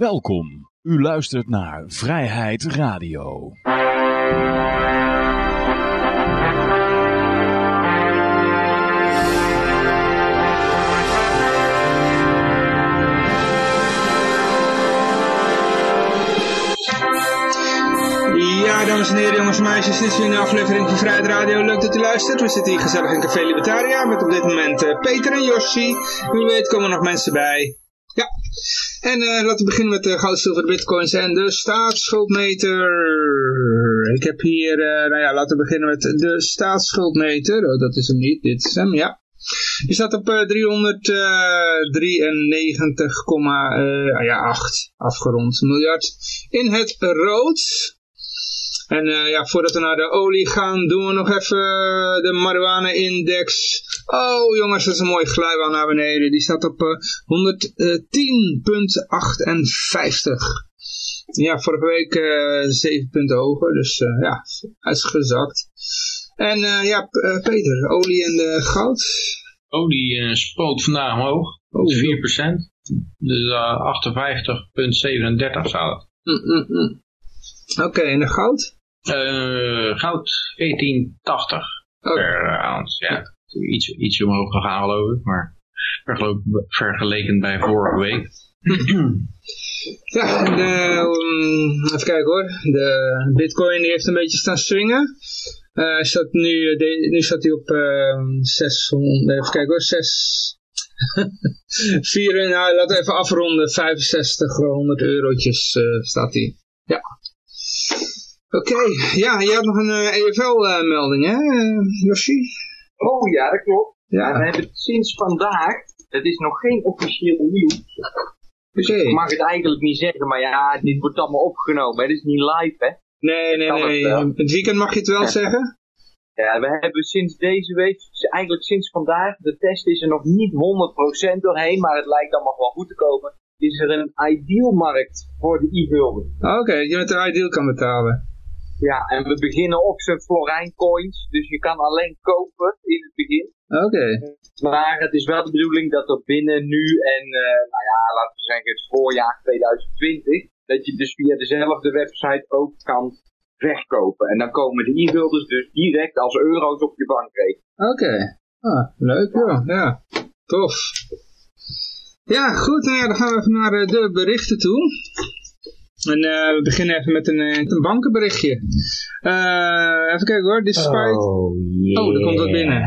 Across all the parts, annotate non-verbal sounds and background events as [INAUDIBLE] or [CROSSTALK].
Welkom. U luistert naar Vrijheid Radio. Ja, dames en heren, jongens en meisjes, dit is weer een aflevering van Vrijheid Radio. Leuk dat u luistert. We zitten hier gezellig in Café Libertaria met op dit moment eh, Peter en Yoshi. Wie weet komen er nog mensen bij. Ja, en eh, laten we beginnen met de goud, zilver, bitcoins en de staatsschuldmeter. Ik heb hier, eh, nou ja, laten we beginnen met de staatsschuldmeter. Oh, dat is hem niet, dit is hem, ja. Die staat op eh, 393,8 ah ja, 8, afgerond miljard in het rood. En uh, ja, voordat we naar de olie gaan, doen we nog even de marijuana-index. Oh jongens, dat is een mooie glijbaan naar beneden. Die staat op uh, 110,58. Ja, vorige week uh, 7 punten hoger, dus ja, hij is gezakt. En ja, Peter, olie en goud? Olie spoot vandaag omhoog, oh, 4%. Dus 58,37 zou het. Mm, mm, mm. Oké, okay, en de goud? Uh, goud 1480 okay. per ounce. Ja, iets, iets omhoog gegaan geloof ik, maar vergeleken bij vorige week. [CLEARS THROAT] ja, um, even kijken hoor. De bitcoin die heeft een beetje staan swingen. Uh, staat nu, de, nu staat hij op uh, 600, even kijken hoor, 6... 4, [LAUGHS] nou, laten even afronden, 6500 eurotjes uh, staat hij. Ja. Oké, ja, je hebt nog een EFL-melding, hè, uh, Yoshi? Oh ja, dat klopt. Ja. we hebben het sinds vandaag, het is nog geen officieel nieuws, dus okay. ik mag het eigenlijk niet zeggen, maar ja, dit wordt allemaal opgenomen, het is niet live, hè. Nee, nee, nee, het, het, weekend mag je het wel ja. zeggen? Ja, we hebben sinds deze week, eigenlijk sinds vandaag, de test is er nog niet 100% doorheen, maar het lijkt allemaal wel goed te komen. Is er een ideal markt voor de e-gulden. Oké, okay, je met de ideal kan betalen. Ja, en we beginnen op zijn Florijn coins, dus je kan alleen kopen in het begin. Oké. Okay. Maar het is wel de bedoeling dat er binnen nu en, uh, nou ja, laten we zeggen het voorjaar 2020, dat je dus via dezelfde website ook kan verkopen. En dan komen de e-gulders dus direct als euro's op je bankrekening. Oké. Okay. Ah, leuk joh. Ja, tof. Ja, goed. Nou ja, dan gaan we even naar de berichten toe. En uh, we beginnen even met een, een bankenberichtje. Uh, even kijken hoor, despite... Oh, yeah. oh, er komt wat binnen.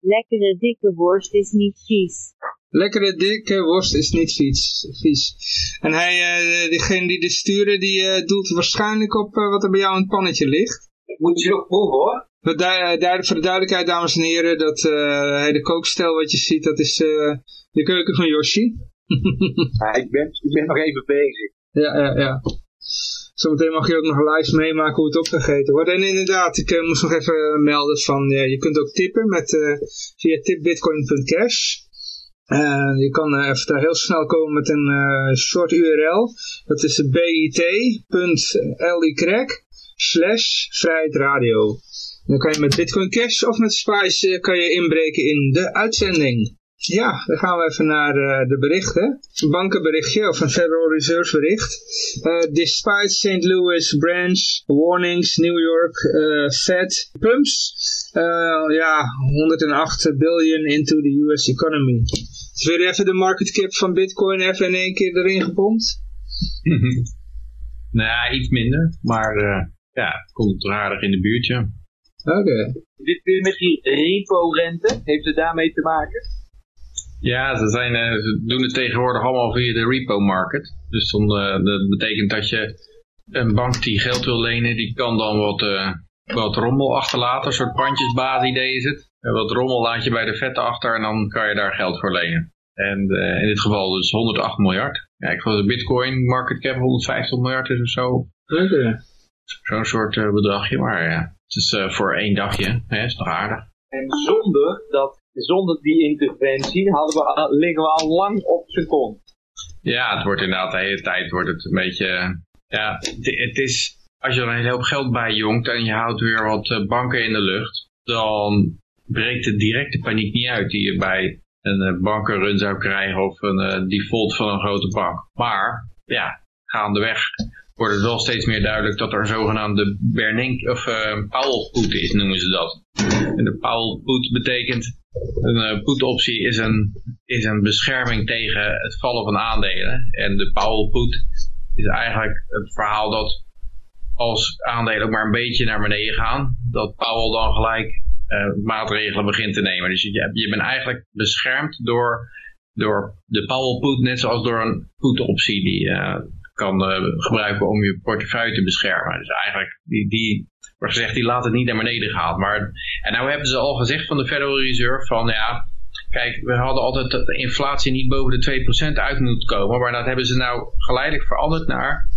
Lekkere dikke worst is niet vies. Lekkere dikke worst is niet vies. vies. En hij, uh, diegene die dit sturen, die uh, doelt waarschijnlijk op uh, wat er bij jou in het pannetje ligt. Moet je nog proeven hoor. Voor, de duidelijkheid, dames en heren, dat uh, de kookstel wat je ziet, dat is uh, de keuken van Yoshi. [LAUGHS] ja, ik, ben, ik ben nog even bezig. Ja, ja, ja. Zometeen mag je ook nog live meemaken hoe het opgegeten wordt. En inderdaad, ik uh, moest nog even melden van, uh, je kunt ook tippen met, uh, via tipbitcoin.cash. je kan even daar heel snel komen met een short URL. Dat is bit.ly slash vrijheidradio. Dan kan je met Bitcoin Cash of met Spice kan je inbreken in de uitzending. Ja, dan gaan we even naar uh, de berichten. Een bankenberichtje of een Federal Reserve bericht. Uh, despite St. Louis branch warnings, New York uh, Fed pumps ja, 108 billion into the US economy. Dus weer even de market cap van Bitcoin even in één keer erin gepompt? [LAUGHS] nou, iets minder, maar ja, het komt aardig in de buurt, ja. Oké. Okay. Dit weer met die repo-rente, heeft het daarmee te maken? Ja, ze, zijn, ze doen het tegenwoordig allemaal via de repo market. Dus dan, uh, dat betekent dat je een bank die geld wil lenen, die kan dan wat, uh, wat rommel achterlaten. Een soort pandjesbaasidee is het. wat rommel laat je bij de vette achter en dan kan je daar geld voor lenen. En in dit geval dus 108 miljard. Ja, ik geloof de bitcoin market cap 150 miljard is of zo. Okay. Zo'n soort bedragje, maar ja. Het is voor één dagje, hè, is nog aardig. En zonder dat zonder die interventie hadden we, liggen we al lang op zijn kont. Ja, het wordt inderdaad de hele tijd wordt het een beetje... Ja, het is... Als je er een hele hoop geld bij jongt en je houdt weer wat eh, banken in de lucht, dan breekt de directe paniek niet uit die je bij een eh, bankenrun zou krijgen of een uh, default van een grote bank. Maar ja, gaandeweg wordt het wel steeds meer duidelijk dat er zogenaamde Bernink of uh, Powell put is, noemen ze dat. En de Powell put betekent, een uh, put optie is een, is een bescherming tegen het vallen van aandelen. En de Powell put is eigenlijk het verhaal dat als aandelen ook maar een beetje naar beneden gaan, dat Powell dan gelijk uh, maatregelen begint te nemen. Dus je, je bent eigenlijk beschermd door, door de Powell put, net zoals door een put optie die kan uh, gebruiken om je portefeuille te beschermen. Dus eigenlijk, die, die wordt gezegd, die laat het niet naar beneden gaan. Maar, en nou hebben ze al gezegd van de Federal Reserve van ja, kijk, we hadden altijd dat de inflatie niet boven de 2% uit moet komen. Maar dat hebben ze nou geleidelijk veranderd naar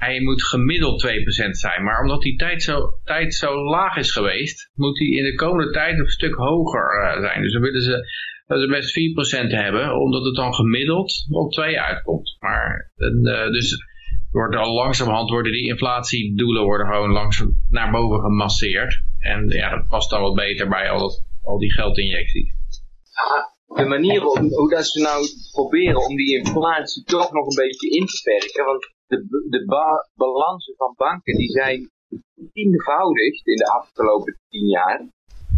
hij moet gemiddeld 2% zijn. Maar omdat die tijd zo, tijd zo laag is geweest, moet hij in de komende tijd een stuk hoger uh, zijn. Dus dan willen ze, dat ze best 4% hebben, omdat het dan gemiddeld op 2 uitkomt. Maar uh, dus wordt al langzamerhand worden die inflatiedoelen worden gewoon langzaam naar boven gemasseerd. En ja, dat past dan wat beter bij al, die geldinjecties. De manier hoe dat ze nou proberen om die inflatie toch nog een beetje in te perken, want de, de ba balansen van banken die zijn tienvoudigd in de afgelopen tien jaar.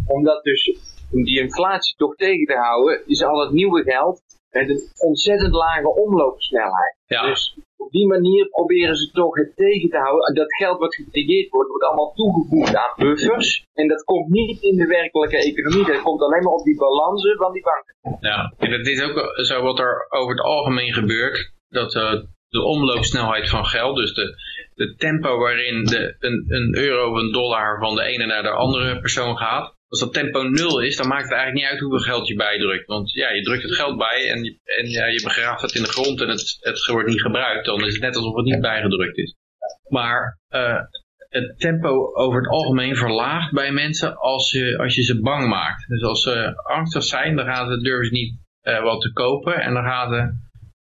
Omdat dus om die inflatie toch tegen te houden, is al het nieuwe geld met een ontzettend lage omloopsnelheid. Ja. Dus op die manier proberen ze toch het tegen te houden. Dat geld wat gecreëerd wordt, wordt allemaal toegevoegd aan buffers. En dat komt niet in de werkelijke economie. Dat komt alleen maar op die balansen van die banken. Ja, en het is ook zo wat er over het algemeen gebeurt. Dat uh, de omloopsnelheid van geld, dus de, de tempo waarin de, een, een euro of een dollar van de ene naar de andere persoon gaat. Als dat tempo nul is, dan maakt het eigenlijk niet uit hoeveel geld je bijdrukt. Want ja, je drukt het geld bij en, en ja, je begraaft het in de grond en het, het wordt niet gebruikt. Dan is het net alsof het niet bijgedrukt is. Maar uh, het tempo over het algemeen verlaagt bij mensen als je, als je ze bang maakt. Dus als ze angstig zijn, dan gaan ze, durven ze niet uh, wat te kopen en dan gaan ze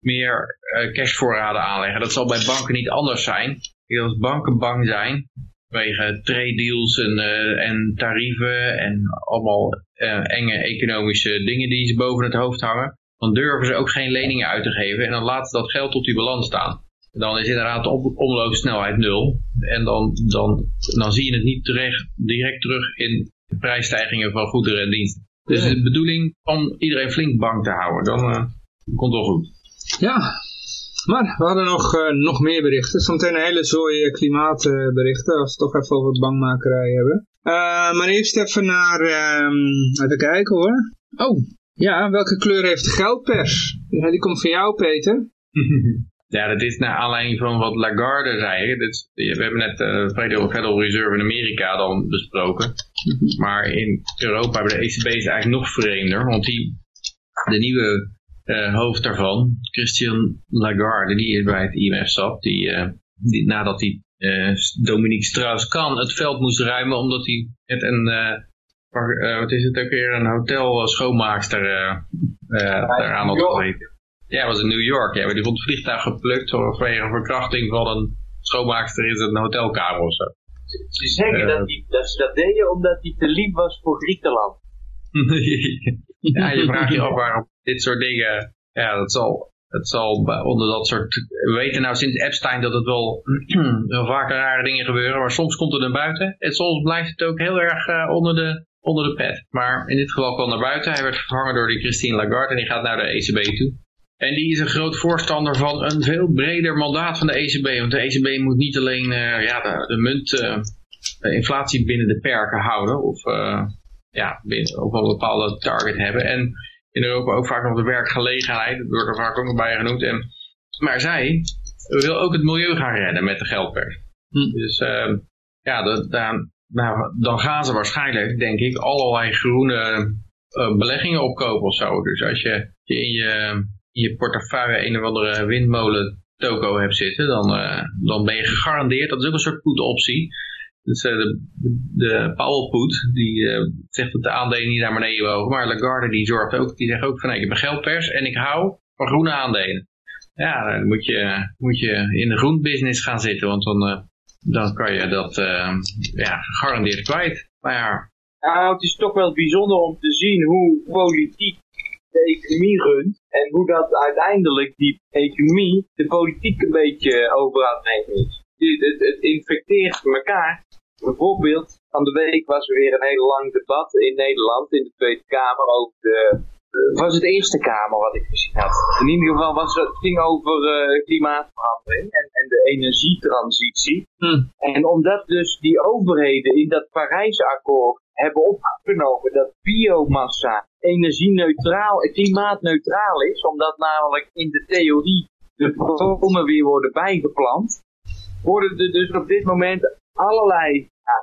meer uh, cashvoorraden aanleggen. Dat zal bij banken niet anders zijn. Als banken bang zijn vanwege trade deals en, uh, en tarieven en allemaal uh, enge economische dingen die ze boven het hoofd hangen, dan durven ze ook geen leningen uit te geven en dan laten ze dat geld op die balans staan. Dan is inderdaad de omloopsnelheid nul en dan, dan, dan zie je het niet terecht, direct terug in de prijsstijgingen van goederen en diensten. Dus de bedoeling om iedereen flink bang te houden, dan uh, komt het wel goed. Ja, maar we hadden nog, uh, nog meer berichten. Zometeen een hele zooi klimaatberichten, als we het toch even over het bangmakerij hebben. Maar eerst even naar, um, even kijken hoor. Oh, ja, welke kleur heeft de geldpers? Ja, die komt van jou, Peter. [LAUGHS] ja, dat is naar aanleiding van wat Lagarde zei. We hebben net de uh, Federal Reserve in Amerika dan besproken. maar in Europa hebben de ECB is eigenlijk nog vreemder, want die, de nieuwe uh, hoofd daarvan, Christian Lagarde, die bij het IMF zat, die, uh, die nadat hij uh, Dominique Strauss-Kahn het veld moest ruimen, omdat hij het een, wat is het ook weer, een hotel schoonmaakster daaraan had gegeten. Ja, was in New York, ja, maar die vond het vliegtuig geplukt vanwege een verkrachting van een schoonmaakster in een hotelkamer of zo. Ze zeggen dat, die, dat ze dat deden omdat hij te lief was voor Griekenland. [LAUGHS] [LAUGHS] ja, je vraagt je af waarom dit soort dingen, ja, dat zal, dat zal onder dat soort, we weten nou sinds Epstein dat het [CLEARS THROAT] wel, vaker rare dingen gebeuren, maar soms komt het naar buiten en soms blijft het ook heel erg uh, onder, de, onder de pet. Maar in dit geval kwam naar buiten, hij werd vervangen door die Christine Lagarde en die gaat naar de ECB toe. En die is een groot voorstander van een veel breder mandaat van de ECB, want de ECB moet niet alleen uh, ja, de, de munt, de inflatie binnen de perken houden, of ja, binnen, of een bepaalde target hebben. En in Europa ook vaak nog de werkgelegenheid, dat wordt er vaak ook nog bij genoemd. En, maar zij wil ook het milieu gaan redden met de geldpers. Hm. Dus uh, ja, dat, dan, nou, dan gaan ze waarschijnlijk, denk ik, allerlei groene uh, beleggingen opkopen of zo. Dus als je, je in je, in je portefeuille een of andere windmolen toko hebt zitten, dan, uh, dan ben je gegarandeerd, dat is ook een soort put optie, dus de, de Powell Put, die uh, zegt dat de aandelen niet naar beneden mogen. Maar Lagarde die zorgt ook, die zegt ook van ik heb een geldpers en ik hou van groene aandelen. Ja, dan moet je, moet je in de groenbusiness gaan zitten, want dan, uh, dan kan je dat ja, gegarandeerd kwijt. Maar ja. Nou, het is toch wel bijzonder om te zien hoe politiek de economie runt. En hoe dat uiteindelijk die economie de politiek een beetje over aan het is. Het infecteert elkaar. Bijvoorbeeld, van de week was er weer een heel lang debat in Nederland, in de Tweede Kamer, over de... Het was het Eerste Kamer wat ik gezien had. In ieder geval was het, het ging over eh, klimaatverandering en, en de energietransitie. Hm. En omdat dus die overheden in dat Parijsakkoord hebben opgenomen dat biomassa energie-neutraal, eh, klimaatneutraal is, omdat namelijk in de theorie de bomen weer worden bijgeplant, worden er dus op dit moment allerlei ja,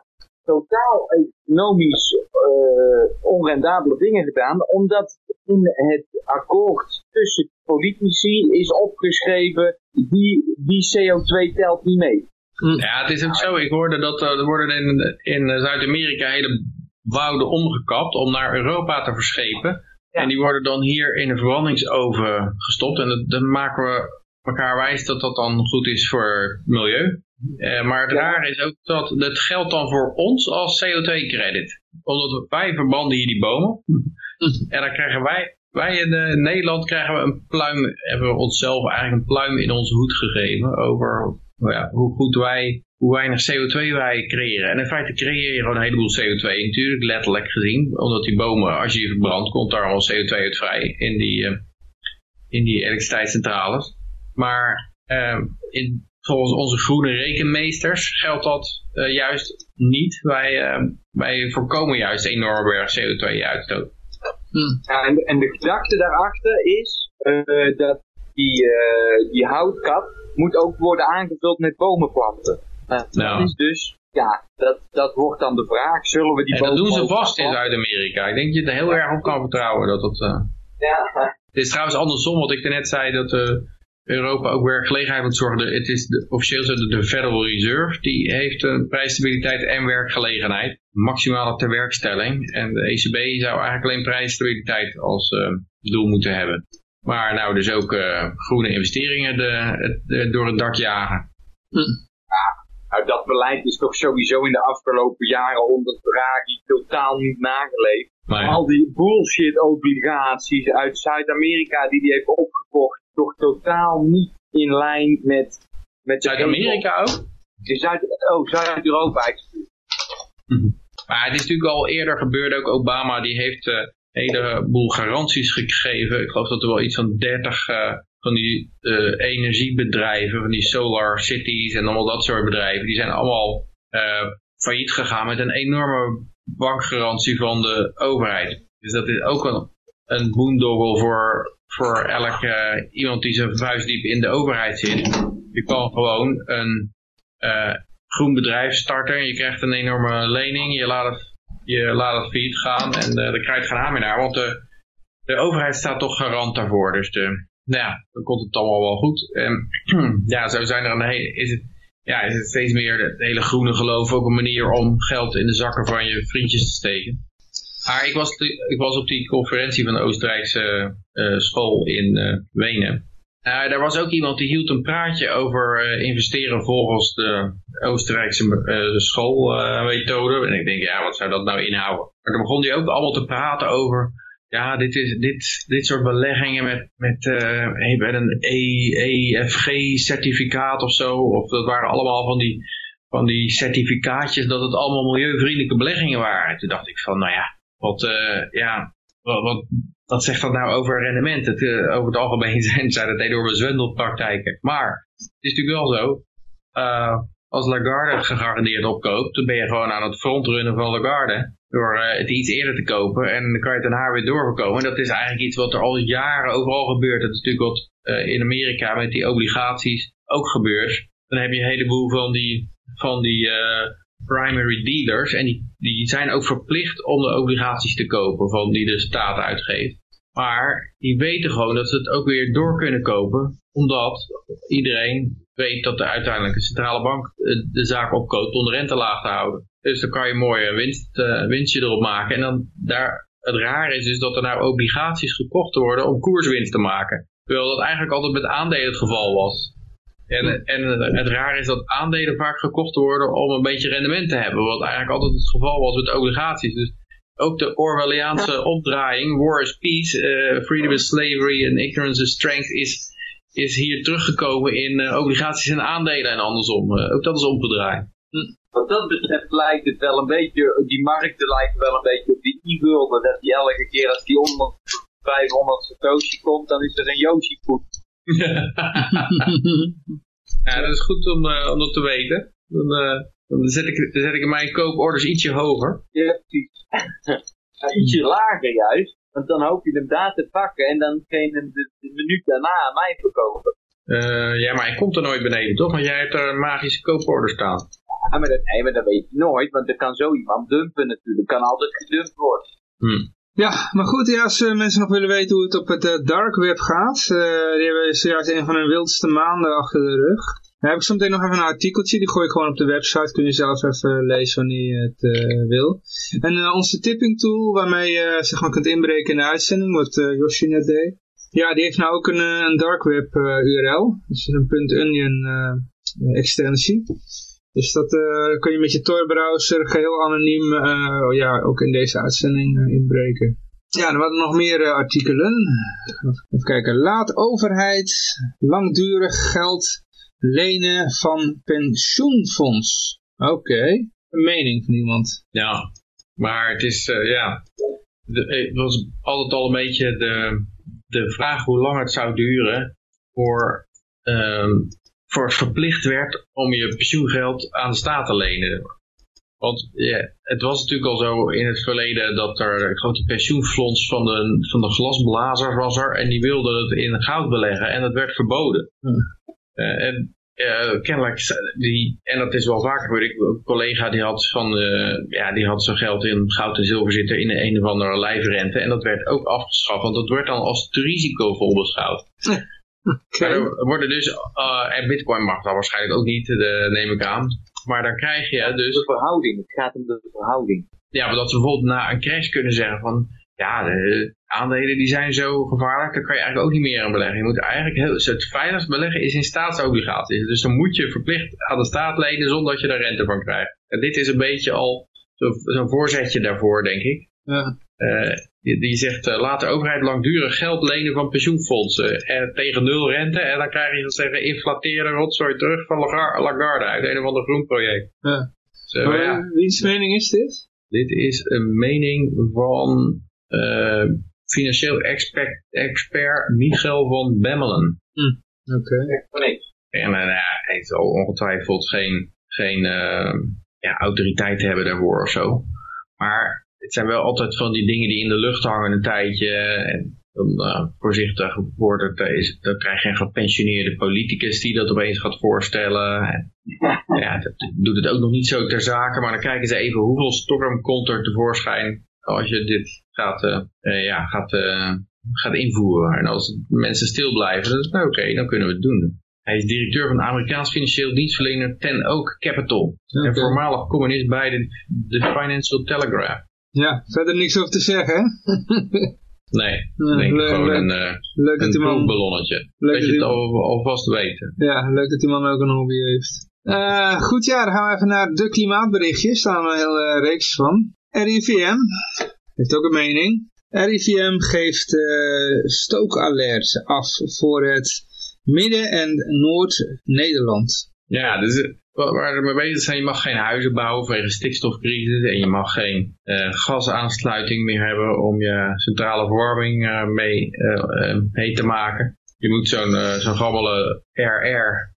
totaal economisch eh, onrendabele dingen gedaan, omdat in het akkoord tussen politici is opgeschreven die, die CO2 telt niet mee. Ja, het is ook zo. Ik hoorde dat eh, er worden in, in Zuid-Amerika hele wouden omgekapt om naar Europa te verschepen. Ja. En die worden dan hier in een verbrandingsoven gestopt. En dat, dan maken we elkaar wijs dat dat dan goed is voor het milieu. Eh, maar het Ja. rare is ook dat het geldt dan voor ons als CO2-credit. Omdat wij verbranden hier die bomen. En dan krijgen wij, wij in eh, Nederland krijgen we een pluim, hebben we onszelf eigenlijk een pluim in onze hoed gegeven over nou ja, hoe goed wij, hoe weinig CO2 wij creëren. En in feite creëer je gewoon een heleboel CO2 natuurlijk, letterlijk gezien. Omdat die bomen, als je die verbrandt, komt daar al CO2 uit vrij in die, eh, in die elektriciteitscentrales. Maar eh, in, volgens onze groene rekenmeesters geldt dat eh, juist niet. Wij, eh, wij voorkomen juist enorme berg CO2-uitstoot. Ja, en, en de gedachte daarachter is eh, dat die, eh, die houtkap moet ook worden aangevuld met bomenplanten. Nou. Dat is dus, ja, dat, dat wordt dan de vraag, zullen we die En dat doen ze vast in Zuid-Amerika. Ik denk dat je er heel erg op kan vertrouwen. Dat dat, eh, Ja, Het is trouwens andersom, wat ik net zei, dat Europa ook werkgelegenheid moet zorgen. Het is de, officieel zo de, de Federal Reserve, die heeft eh, prijsstabiliteit en werkgelegenheid. Maximale terwerkstelling. En de ECB zou eigenlijk alleen prijsstabiliteit als eh, doel moeten hebben. Maar nou dus ook eh, groene investeringen de, door het dak jagen. nou, dat beleid is toch sowieso in de afgelopen jaren onder Draghi totaal niet nageleefd. Maar ja, Al die bullshit obligaties uit Zuid-Amerika die hij heeft opgekocht, toch totaal niet in lijn met... met Zuid-Amerika ook? In Zuid, oh, Zuid-Europa. excuus. Maar het is natuurlijk al eerder gebeurd, ook Obama die heeft eh, een heleboel garanties gegeven. Ik geloof dat er wel iets van 30 eh, van die eh, energiebedrijven, van die solar cities en allemaal dat soort bedrijven, die zijn allemaal failliet gegaan met een enorme bankgarantie van de overheid. Dus dat is ook een, een boondoggle voor, voor elke iemand die zijn vuist diep in de overheid zit. Je kan gewoon een eh, groen bedrijf starten. Je krijgt een enorme lening. Je laat het, je failliet gaan. En uh, daar krijg je geen aan naar. Want de, de overheid staat toch garant daarvoor. Dus de, nou ja, dan komt het allemaal wel goed. En [CLEARS THROAT] ja, zo zijn er een hele, is het, ja, is het steeds meer het hele groene geloof ook een manier om geld in de zakken van je vriendjes te steken. Maar ik was, ik was op die conferentie van de Oostenrijkse uh, school in uh, Wenen. Uh, daar was ook iemand die hield een praatje over investeren volgens de Oostenrijkse schoolmethode. en ik denk, ja, wat zou dat nou inhouden? Maar dan begon hij ook allemaal te praten over, ja, dit, is, dit, dit soort beleggingen met, met, uh, met een EFG-certificaat of zo. Of dat waren allemaal van die, van die certificaatjes dat het allemaal milieuvriendelijke beleggingen waren. En toen dacht ik van, nou ja, wat, uh, ja, wat, wat, zegt dat nou over rendement? Het, uh, over het algemeen [LAUGHS] zijn, zijn het enorme zwendelpraktijken. Maar het is natuurlijk wel zo, uh, als Lagarde gegarandeerd opkoopt, dan ben je gewoon aan het frontrunnen van Lagarde. Door het iets eerder te kopen en dan kan je het daarna weer doorverkomen. En dat is eigenlijk iets wat er al jaren overal gebeurt. Dat is natuurlijk wat in Amerika met die obligaties ook gebeurt. Dan heb je een heleboel van die, van die primary dealers. En die, zijn ook verplicht om de obligaties te kopen van die de staat uitgeeft. Maar die weten gewoon dat ze het ook weer door kunnen kopen. Omdat iedereen weet dat de uiteindelijke centrale bank de zaak opkoopt om de rente laag te houden. Dus dan kan je een mooie winst, uh, winstje erop maken. En dan daar, het raar is dus dat er nou obligaties gekocht worden om koerswinst te maken. Terwijl dat eigenlijk altijd met aandelen het geval was. En, en het raar is dat aandelen vaak gekocht worden om een beetje rendement te hebben. Wat eigenlijk altijd het geval was met obligaties. Dus ook de Orwelliaanse opdraaiing, war is peace, eh, freedom is slavery and ignorance is strength, is, is hier teruggekomen in eh, obligaties en aandelen en andersom. Eh, ook dat is omgedraaid. Wat dat betreft lijkt het wel een beetje, die markten lijken wel een beetje op die e-gulden. Dat die elke keer als die onder 500 Satoshi komt, dan is er een Yoshi goed. Ja, dat is goed om, eh, om dat te weten. Dan, eh, dan, zet ik, dan zet ik mijn kooporders ietsje hoger. Ja, precies. Ietsje lager juist. Want dan hoop je hem daar te pakken en dan hem de, de minuut daarna aan mij verkopen. Eh, ja, maar hij komt er nooit beneden, toch? Want jij hebt er een magische kooporder staan. Ja, maar dat, nee, maar dat weet je nooit, want er kan zo iemand dumpen natuurlijk. kan altijd gedumpt worden. Hm. Ja, maar goed, ja, als eh, mensen nog willen weten hoe het op het eh, dark web gaat, eh, die hebben zojuist een van hun wildste maanden achter de rug. Dan heb ik zometeen nog even een artikeltje, die gooi ik gewoon op de website, kun je zelf even lezen wanneer je het wil. En onze tipping tool, waarmee je zeg maar kunt inbreken in de uitzending, wat eh Yoshi net deed. Ja, die heeft nou ook een, een dark web URL, dus een .onion extensie. Dus dat eh, kun je met je Tor browser geheel anoniem eh, ja, ook in deze uitzending eh, inbreken. Ja, er waren nog meer artikelen. Even kijken. Laat overheid langdurig geld lenen van pensioenfonds. Oké. Een mening van iemand. Ja, maar het is, ja, het was altijd al een beetje de, de vraag hoe lang het zou duren voor, ehm, voor verplicht werd om je pensioengeld aan de staat te lenen. Want ja, het was natuurlijk al zo in het verleden dat er een grote pensioenfonds van de, van de glasblazers was er en die wilden het in goud beleggen en dat werd verboden. Eh, en kennelijk, die, en dat is wel vaker gebeurd. Ik, een collega die had, van, eh, ja, die had zijn geld in goud en zilver zitten in een of andere lijfrente. En dat werd ook afgeschaft, want dat werd dan als te risicovol beschouwd. Maar er worden dus, eh, en bitcoin mag dat waarschijnlijk ook niet, de, neem ik aan. Maar dan krijg je dus De verhouding, het gaat om de verhouding. ja, maar dat ze bijvoorbeeld na een crash kunnen zeggen van, ja, de aandelen die zijn zo gevaarlijk, daar kan je eigenlijk ook niet meer aan beleggen. Je moet eigenlijk heel, het veiligst beleggen is in staatsobligaties. Dus dan moet je verplicht aan de staat lenen zonder dat je daar rente van krijgt. En dit is een beetje al zo- zo'n voorzetje daarvoor, denk ik. Ja. Eh, die, zegt, eh, laat de overheid langdurig geld lenen van pensioenfondsen eh, tegen nul rente. En dan krijg je dat zeggen, inflateerde rotzooi terug van Lagar- Lagarde uit een of ander groen project. Ja. Dus, eh, Maar, ja. Wiens mening is dit? Dit is een mening van financieel expert, expert Michel van Bemmelen. Oké. Echt van niks. En ja, hij heeft al ongetwijfeld geen, geen ja, autoriteit hebben daarvoor of zo. Maar het zijn wel altijd van die dingen die in de lucht hangen een tijdje. En dan eh, voorzichtig wordt het, is, dan krijg je een gepensioneerde politicus die dat opeens gaat voorstellen. En, [LAUGHS] ja, dat doet het ook nog niet zo ter zake. Maar dan kijken ze even hoeveel storm komt er tevoorschijn als je dit gaat, eh, eh, ja, gaat, eh, gaat invoeren. En als mensen stil blijven, dan is het nou oké, dan kunnen we het doen. Hij is directeur van de Amerikaans financieel dienstverlener Ten Oak Capital. En voormalig communist bij de, de Financial Telegraph. Ja, verder niks over te zeggen, hè? [LAUGHS] Nee, ik leuk, gewoon leuk. een, eh, Leuk dat een die man... proefballonnetje. Leuk dat dat je het al, alvast weet. Ja, leuk dat die man ook een hobby heeft. Eh, goed, ja, dan gaan we even naar de klimaatberichtjes. Daar staan een hele reeks van. RIVM heeft ook een mening. RIVM geeft eh stookalerts af voor het Midden- en Noord-Nederland. Ja, dus waar we mee bezig zijn, je mag geen huizen bouwen vanwege stikstofcrisis en je mag geen eh, gasaansluiting meer hebben om je centrale verwarming eh, mee heet te maken. Je moet zo'n zo'n gammele RR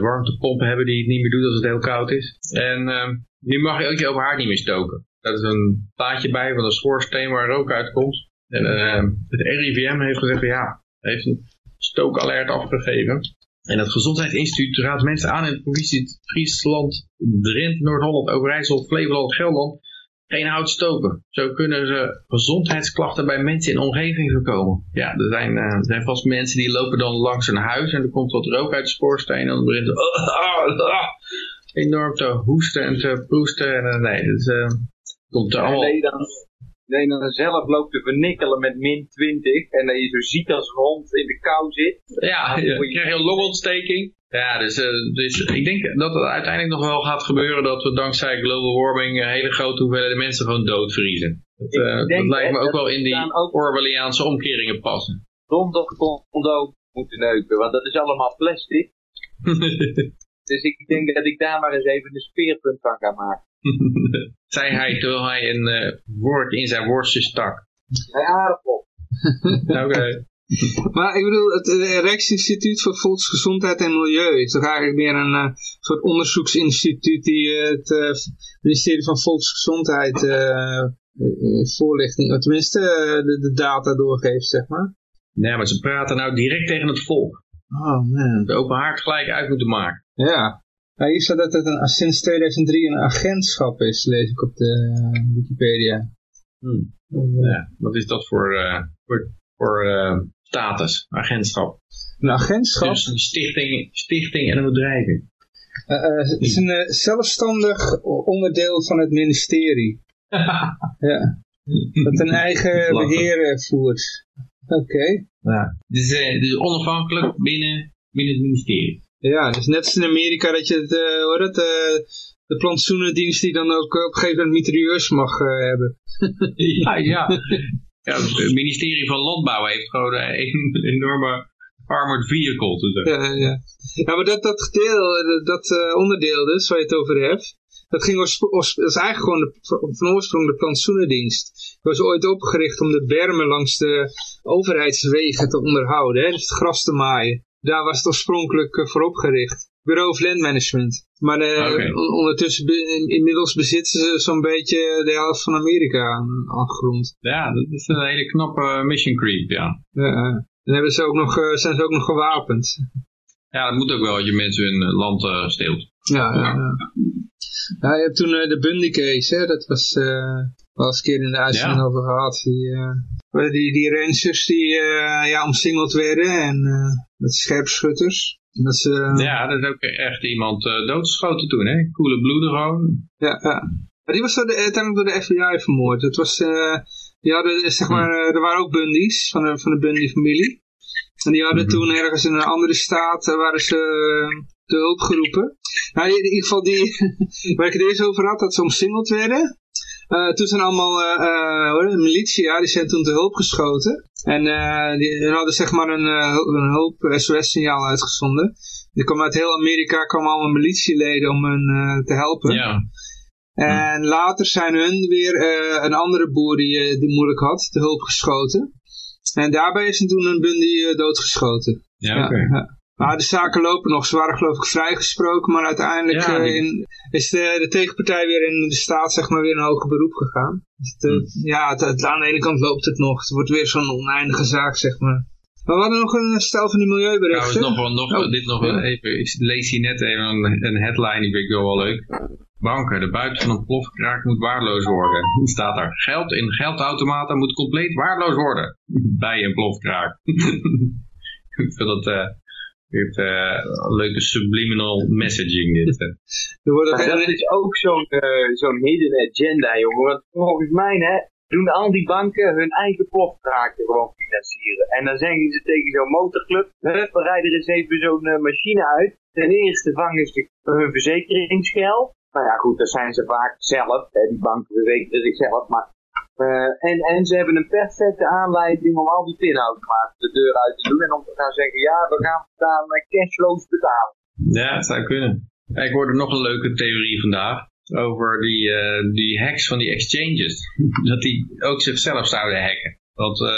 warmtepomp hebben die het niet meer doet als het heel koud is. En eh, die mag je ook je open haard niet meer stoken. Daar is een plaatje bij van een schoorsteen waar rook uitkomt. En eh, het RIVM heeft gezegd, ja, heeft een stookalert afgegeven. En het Gezondheidsinstituut raadt mensen aan in de provincie Friesland, Drenthe, Noord-Holland, Overijssel, Flevoland, Gelderland geen hout stoken. Zo kunnen ze gezondheidsklachten bij mensen in de omgeving voorkomen. Ja, er zijn, eh, er zijn vast mensen die lopen dan langs een huis en er komt wat rook uit de schoorsteen en dan begint ze enorm te hoesten en te proesten. En, eh, nee, dus, eh, komt er allemaal... je dan, zelf loopt te vernikkelen met min 20 en dat je zo ziet als een hond in de kou zit. Ja, je krijgt je een longontsteking. Ja, dus, eh, dus ik denk dat het uiteindelijk nog wel gaat gebeuren dat we dankzij global warming een hele grote hoeveelheid mensen gewoon doodvriezen. Dat, eh, denk, dat lijkt me hè, ook wel in die ook- Orwelliaanse omkeringen passen. Condoom moeten neuken, want dat is allemaal plastic. [LAUGHS] Dus ik denk dat ik daar maar eens even een speerpunt van ga maken. [LAUGHS] Zei hij terwijl hij een eh, woord in zijn worstje stak. Een aardappel. [LAUGHS] Oké. Maar ik bedoel, het eh, Rijksinstituut voor Volksgezondheid en Milieu is toch eigenlijk meer een eh, soort onderzoeksinstituut die het eh, ministerie van Volksgezondheid voorlichting, of tenminste de, de data doorgeeft, zeg maar. Nee, maar ze praten nou direct tegen het volk. Oh man. De open haard gelijk uit moeten maken. Ja. Nou, hier staat dat het een, sinds 2003 een agentschap is, lees ik op de eh, Wikipedia. Hmm. Eh, Ja, wat is dat voor, eh, voor, voor status, agentschap? Een agentschap? Dus een stichting, stichting en een bedrijving. Het is een zelfstandig onderdeel van het ministerie. [LAUGHS] ja. Dat een eigen beheer eh, voert. Oké. Ja. Dus, dus onafhankelijk binnen, binnen het ministerie. Ja, dus net als in Amerika dat je het, eh, hoor het, eh, de plantsoenendienst die dan ook eh, op een gegeven moment mitrailleurs mag eh, hebben. [LAUGHS] ja, ja. ja. Het ministerie van Landbouw heeft gewoon een [LAUGHS] enorme armored vehicle. te zeggen. Ja, ja. ja maar dat, dat deel, dat eh, onderdeel dus, waar je het over hebt, dat, ging dat is eigenlijk gewoon de, van oorsprong de plantsoenendienst. Die was ooit opgericht om de bermen langs de overheidswegen te onderhouden, hè, dus het gras te maaien. Daar was het oorspronkelijk eh, voor opgericht. Bureau of Land Management. Maar eh, ondertussen, be- in- inmiddels bezitten ze zo'n beetje de helft van Amerika aan, aan grond. Ja, dat is een hele knappe mission creep, ja. Ja. Dan hebben ze ook nog, eh, zijn ze ook nog gewapend. Ja, dat moet ook wel, als je mensen hun eh, land eh, steelt. Ja, ja, ja. Je hebt toen eh, de Bundy case, hè, dat was eh wel eens een keer in de uitzending Ja. over gehad. Die, eh, die, die rangers die eh, ja, omsingeld werden en eh, met scherpschutters. Dat ze, Ja, dat is ook echt iemand doodgeschoten toen, hè. Koele bloeden gewoon. ja, ja. Maar die was door de, uiteindelijk door de FBI vermoord. Het was, die hadden, zeg maar, er waren ook Bundy's van de, van de Bundy-familie. En die hadden Mhm. toen ergens in een andere staat, waren ze te hulp geroepen. Nou, in ieder geval die, [LAUGHS] waar ik het eerst over had, dat ze omsingeld werden. Eh, toen zijn allemaal de militia, die zijn toen te hulp geschoten. En eh, die, hadden zeg maar een, hulp- een hulp SOS-signaal uitgezonden. Die kwam uit heel Amerika, kwamen allemaal militieleden om hen te helpen. Ja. En later zijn hun weer een andere boer die, die moeilijk had, te hulp geschoten. En daarbij is toen een Bundy doodgeschoten. Ja, oké. ja. Maar de zaken lopen nog. Ze waren geloof ik vrijgesproken, maar uiteindelijk Ja, eh, die- in, is de, de tegenpartij weer in de staat zeg maar weer een hoger beroep gegaan. Dus het, eh, Hm. Ja, het, het- aan de ene kant loopt het nog. Het wordt weer zo'n oneindige zaak zeg maar. Maar we hadden nog een stel van die milieuberichten. Trouwens, nog, nog, Oh, dit nog wel ja. even. Ik lees hier net even een, een headline, die vind ik wel wel leuk. Banken, de buiten van een plofkraak moet waardeloos worden. [LAUGHS] Staat daar, geld in geldautomaten moet compleet waardeloos worden. [LAUGHS] Bij een plofkraak. [LAUGHS] ik vind dat eh, dit, eh, leuke subliminal messaging dit. eh. Er wordt ook Maar dat is ook zo'n eh, zo'n hidden agenda, jongen. Want volgens mij hè, doen al die banken hun eigen plofkraken gewoon financieren. En dan zeggen ze tegen zo'n motorclub, we rijden er eens even zo'n eh, machine uit. Ten eerste vangen ze hun verzekeringsgeld. Nou ja, goed, dat zijn ze vaak zelf. Hè, die banken verzekeren zichzelf. Maar, eh, en, en ze hebben een perfecte aanleiding om al die pinautomaten de deur uit te doen. En om te gaan zeggen, ja, we gaan staan cashflows betalen. Ja, het zou kunnen. Ja, Ik hoorde nog een leuke theorie vandaag. Over die, eh, die hacks van die exchanges. [LAUGHS] Dat die ook zichzelf zouden hacken. Want eh,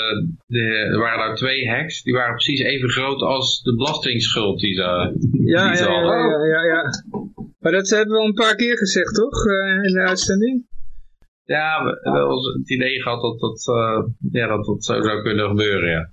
de, er waren daar twee hacks. Die waren precies even groot als de belastingsschuld die ze, Ja, die ja, ze ja, hadden. ja, ja, ja. Maar dat hebben we al een paar keer gezegd, toch? eh, in de uitzending? Ja, wel het idee gehad dat dat, eh, ja, dat, dat zo zou kunnen gebeuren, ja.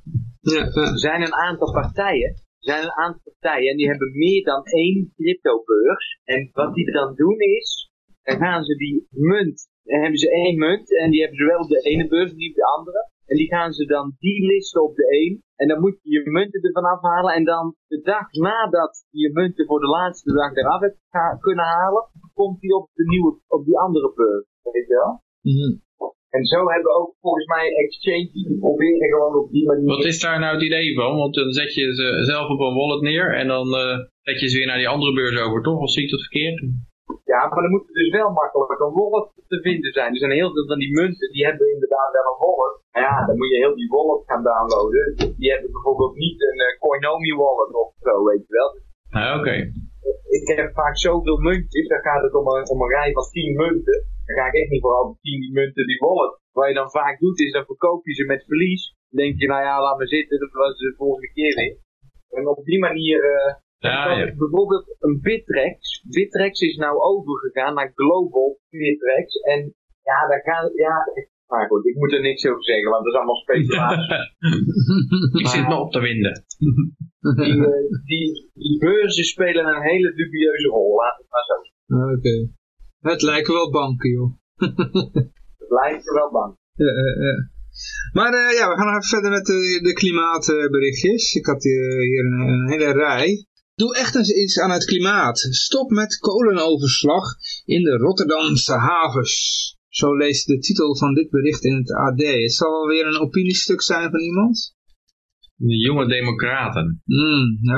Er zijn een aantal partijen. Er zijn een aantal partijen en die hebben meer dan één cryptobeurs. En wat die dan doen is, dan gaan ze die munt, dan hebben ze één munt en die hebben ze wel de ene beurs, op de andere. En die gaan ze dan die listen op de een. En dan moet je je munten ervan afhalen. En dan de dag nadat je je munten voor de laatste dag eraf hebt kunnen halen, komt die op de nieuwe, op die andere beurs. Weet je wel? Mhm. En zo hebben ook volgens mij exchange die proberen gewoon op die manier... Wat is daar nou het idee van? Want dan zet je ze zelf op een wallet neer en dan eh, zet je ze weer naar die andere beurs over, toch? Of zie ik dat verkeerd? Ja, maar dan moet het dus wel makkelijk een wallet te vinden zijn. Er zijn heel veel van die munten, die hebben inderdaad wel een wallet. Maar ja, dan moet je heel die wallet gaan downloaden. Die hebben bijvoorbeeld niet een eh, Coinomi wallet of zo, weet je wel. Ah, Oké. Ik heb vaak zoveel muntjes, dan gaat het om een, om een rij van 10 munten. Dan ga ik echt niet voor al die 10 die munten die wallet. Wat je dan vaak doet, is dan verkoop je ze met verlies. Dan denk je, nou ja, laat me zitten, dat was de volgende keer weer. En op die manier... eh, Ja, dan ja. Bijvoorbeeld een Bittrex. Bittrex is nou overgegaan naar Global Bittrex. En ja, daar gaan, ja, maar goed, ik moet er niks over zeggen, want dat is allemaal speculatie. [LAUGHS] Ik zit me op te winden. die, eh, die, die beurzen spelen een hele dubieuze rol, laat het maar zo zeggen. Oké. Het lijken wel banken, joh. [LAUGHS] Het lijkt er wel bang. Ja, ja, ja. Maar eh, ja, we gaan nog even verder met de, de klimaatberichtjes. Ik had hier, hier een, een hele rij. Doe echt eens iets aan het klimaat. Stop met kolenoverslag in de Rotterdamse havens. Zo leest de titel van dit bericht in het AD. Het zal wel weer een opiniestuk zijn van iemand? De jonge democraten.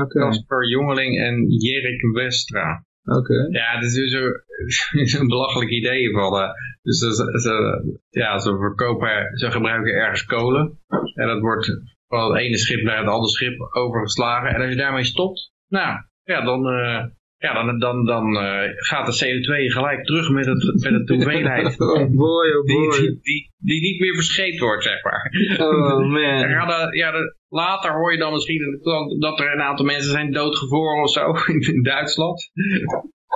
Oké. Casper Jongeling en Jerik Westra. Oké. Ja, het is dus [LAUGHS] een, belachelijk idee van. eh, dus ze, ze- ja, ze verkopen, ze gebruiken ergens kolen. En dat wordt van het ene schip naar het andere schip overgeslagen. En als je daarmee stopt, nou, ja, dan, eh, ja, dan, dan, dan eh, gaat de CO2 gelijk terug met, het, met de hoeveelheid. [LAUGHS] Oh boy, oh Die, boy. die, die, die niet meer verscheept wordt, zeg maar. Oh man. [LAUGHS] ja, ja, later hoor je dan misschien dat er een aantal mensen zijn doodgevroren of zo [LAUGHS] in Duitsland.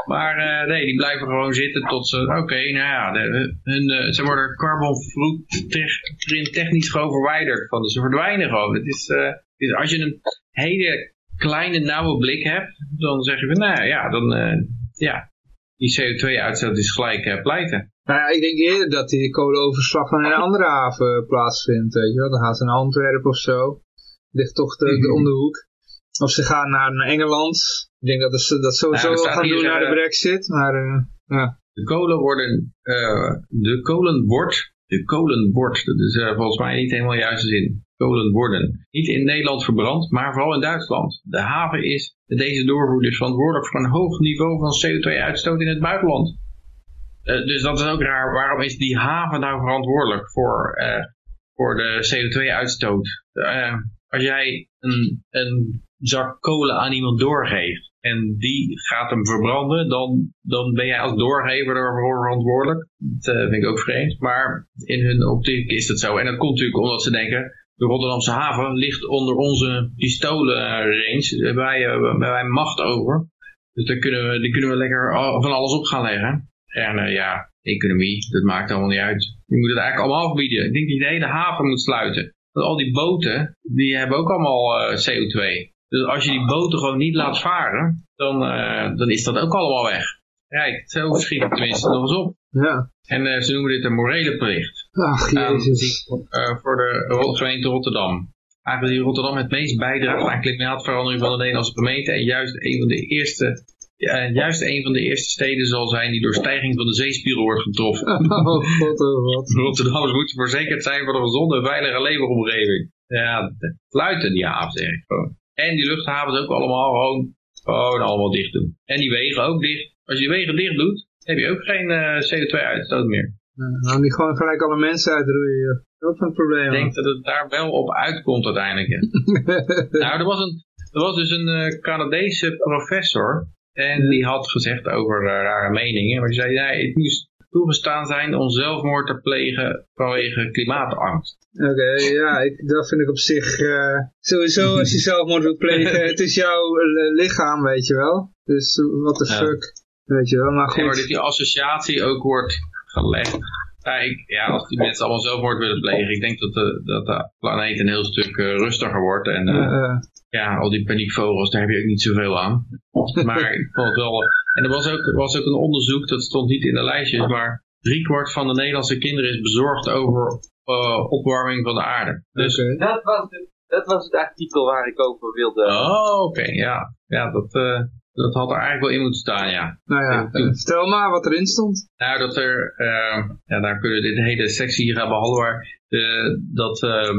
Maar eh, nee, die blijven gewoon zitten tot ze, oké, nou ja, de, hun, eh, ze worden carbon footprint technisch gewoon verwijderd. Van, dus ze verdwijnen gewoon. Het is, het is- als je een hele kleine nauwe blik hebt, dan zeg je van, nou ja, dan, eh, ja, die CO2-uitstoot is gelijk eh, pleiten. Nou ja, ik denk eerder dat die kolenoverslag in een andere haven plaatsvindt, weet je wel. Dan gaan ze naar Antwerpen of zo. Ligt toch de, de om de hoek. Of ze gaan naar, naar Engeland. Ik denk dat ze dat sowieso Nou, er wel gaan doen naar de eh, brexit. Maar ja. De kolen worden, de kolen wordt, de kolen wordt, dat is eh, volgens mij niet helemaal de juiste zin. Kolen worden. Niet in Nederland verbrand, maar vooral in Duitsland. De haven is, deze doorvoer is verantwoordelijk voor een hoog niveau van CO2-uitstoot in het buitenland. Eh, dus dat is ook raar. Waarom is die haven nou verantwoordelijk voor, eh, voor de CO2-uitstoot? Eh, als jij een, een zak kolen aan iemand doorgeeft en die gaat hem verbranden, dan, dan ben jij als doorgever ervoor verantwoordelijk. Dat eh, vind ik ook vreemd. Maar in hun optiek is dat zo. En dat komt natuurlijk omdat ze denken, de Rotterdamse haven ligt onder onze pistolenrange. Daar hebben wij, eh, hebben macht over. Dus daar kunnen we, die kunnen we lekker van alles op gaan leggen. En eh, ja, economie, dat maakt allemaal niet uit. Je moet het eigenlijk allemaal afbieden. Ik denk dat je de hele haven moet sluiten. Want al die boten, die hebben ook allemaal eh, CO2. Dus als je die boten gewoon niet laat varen, dan, eh, dan is dat ook allemaal weg. Kijk, zo schiet het tenminste nog eens op. ja. En eh, ze noemen dit een morele plicht. Ach, Aan- jezus. eh, voor de gemeente Rotterdam. Eigenlijk die Rotterdam het meest bijdraagt aan klimaatverandering van de Nederlandse gemeente. En juist een van de eerste, ja, juist een van de eerste steden zal zijn die door stijging van de zeespiegel wordt getroffen. [LAUGHS] Oh god, oh god. Rotterdammers moeten verzekerd zijn van een gezonde en veilige leefomgeving. Ja, sluiten die haven zeg ik gewoon. En die luchthavens ook allemaal gewoon, gewoon allemaal dicht doen. En die wegen ook dicht. Als je die wegen dicht doet, heb je ook geen eh, CO2-uitstoot meer. Nou, nou, die gewoon gelijk alle mensen uitroeien. joh. Dat is een probleem. Ik denk dat het daar wel op uitkomt uiteindelijk. [LAUGHS] nou, er was, een, er was dus een eh, Canadese professor. En die had gezegd over eh, rare meningen. Maar die zei, nee, het moest toegestaan zijn om zelfmoord te plegen vanwege klimaatangst. Oké, ja, ik, dat vind ik op zich eh, sowieso [LAUGHS] als je zelfmoord wilt plegen, het is jouw eh, lichaam, weet je wel. Dus what the Ja. fuck, weet je wel. Maar goed, dit die associatie ook wordt gelegd. Ja, ik, ja, als die mensen allemaal zelfmoord willen plegen, ik denk dat de, dat de planeet een heel stuk eh, rustiger wordt. En ja, al die paniekvogels, daar heb je ook niet zoveel aan. Maar ik vond het wel... En er was ook, er was ook een onderzoek, dat stond niet in de lijstjes, maar driekwart van de Nederlandse kinderen is bezorgd over eh, opwarming van de aarde. Dus. Dat was, het, dat was het artikel waar ik over wilde. oh, oké, ja. Ja, dat, eh, dat had er eigenlijk wel in moeten staan, ja. Nou ja, toen- vertel maar wat erin stond. Nou, dat er, eh, ja, daar kunnen we dit hele sectie hier gaan behandelen, dat, ehm,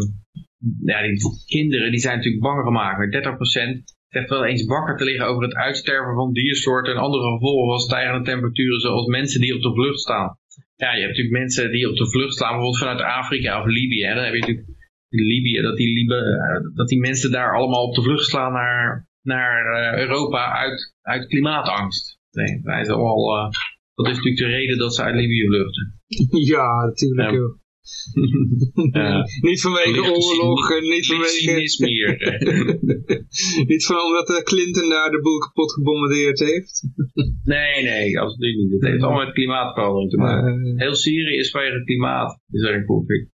ja, die kinderen, die zijn natuurlijk bang gemaakt. Met 30% zegt wel eens wakker te liggen over het uitsterven van diersoorten en andere gevolgen van stijgende temperaturen, zoals mensen die op de vlucht staan. Ja, je hebt natuurlijk mensen die op de vlucht staan, bijvoorbeeld vanuit Afrika of Libië. Hè. Dan heb je natuurlijk in Libië, dat die, Libe, eh, dat die mensen daar allemaal op de vlucht slaan naar, naar eh, Europa uit, uit klimaatangst. Nee, wij zijn allemaal, eh, dat is natuurlijk de reden dat ze uit Libië vluchten. [LAUGHS] Ja, natuurlijk Ja. [LAUGHS] Ja. niet vanwege oorlog en niet vanwege... [LAUGHS] niet van omdat eh, Clinton daar de boel kapot gebombardeerd heeft. [LAUGHS] Nee, nee, absoluut niet. Het heeft allemaal met klimaatverandering te maken. Eh, Heel Syrië is vanwege klimaat, is er een conflict.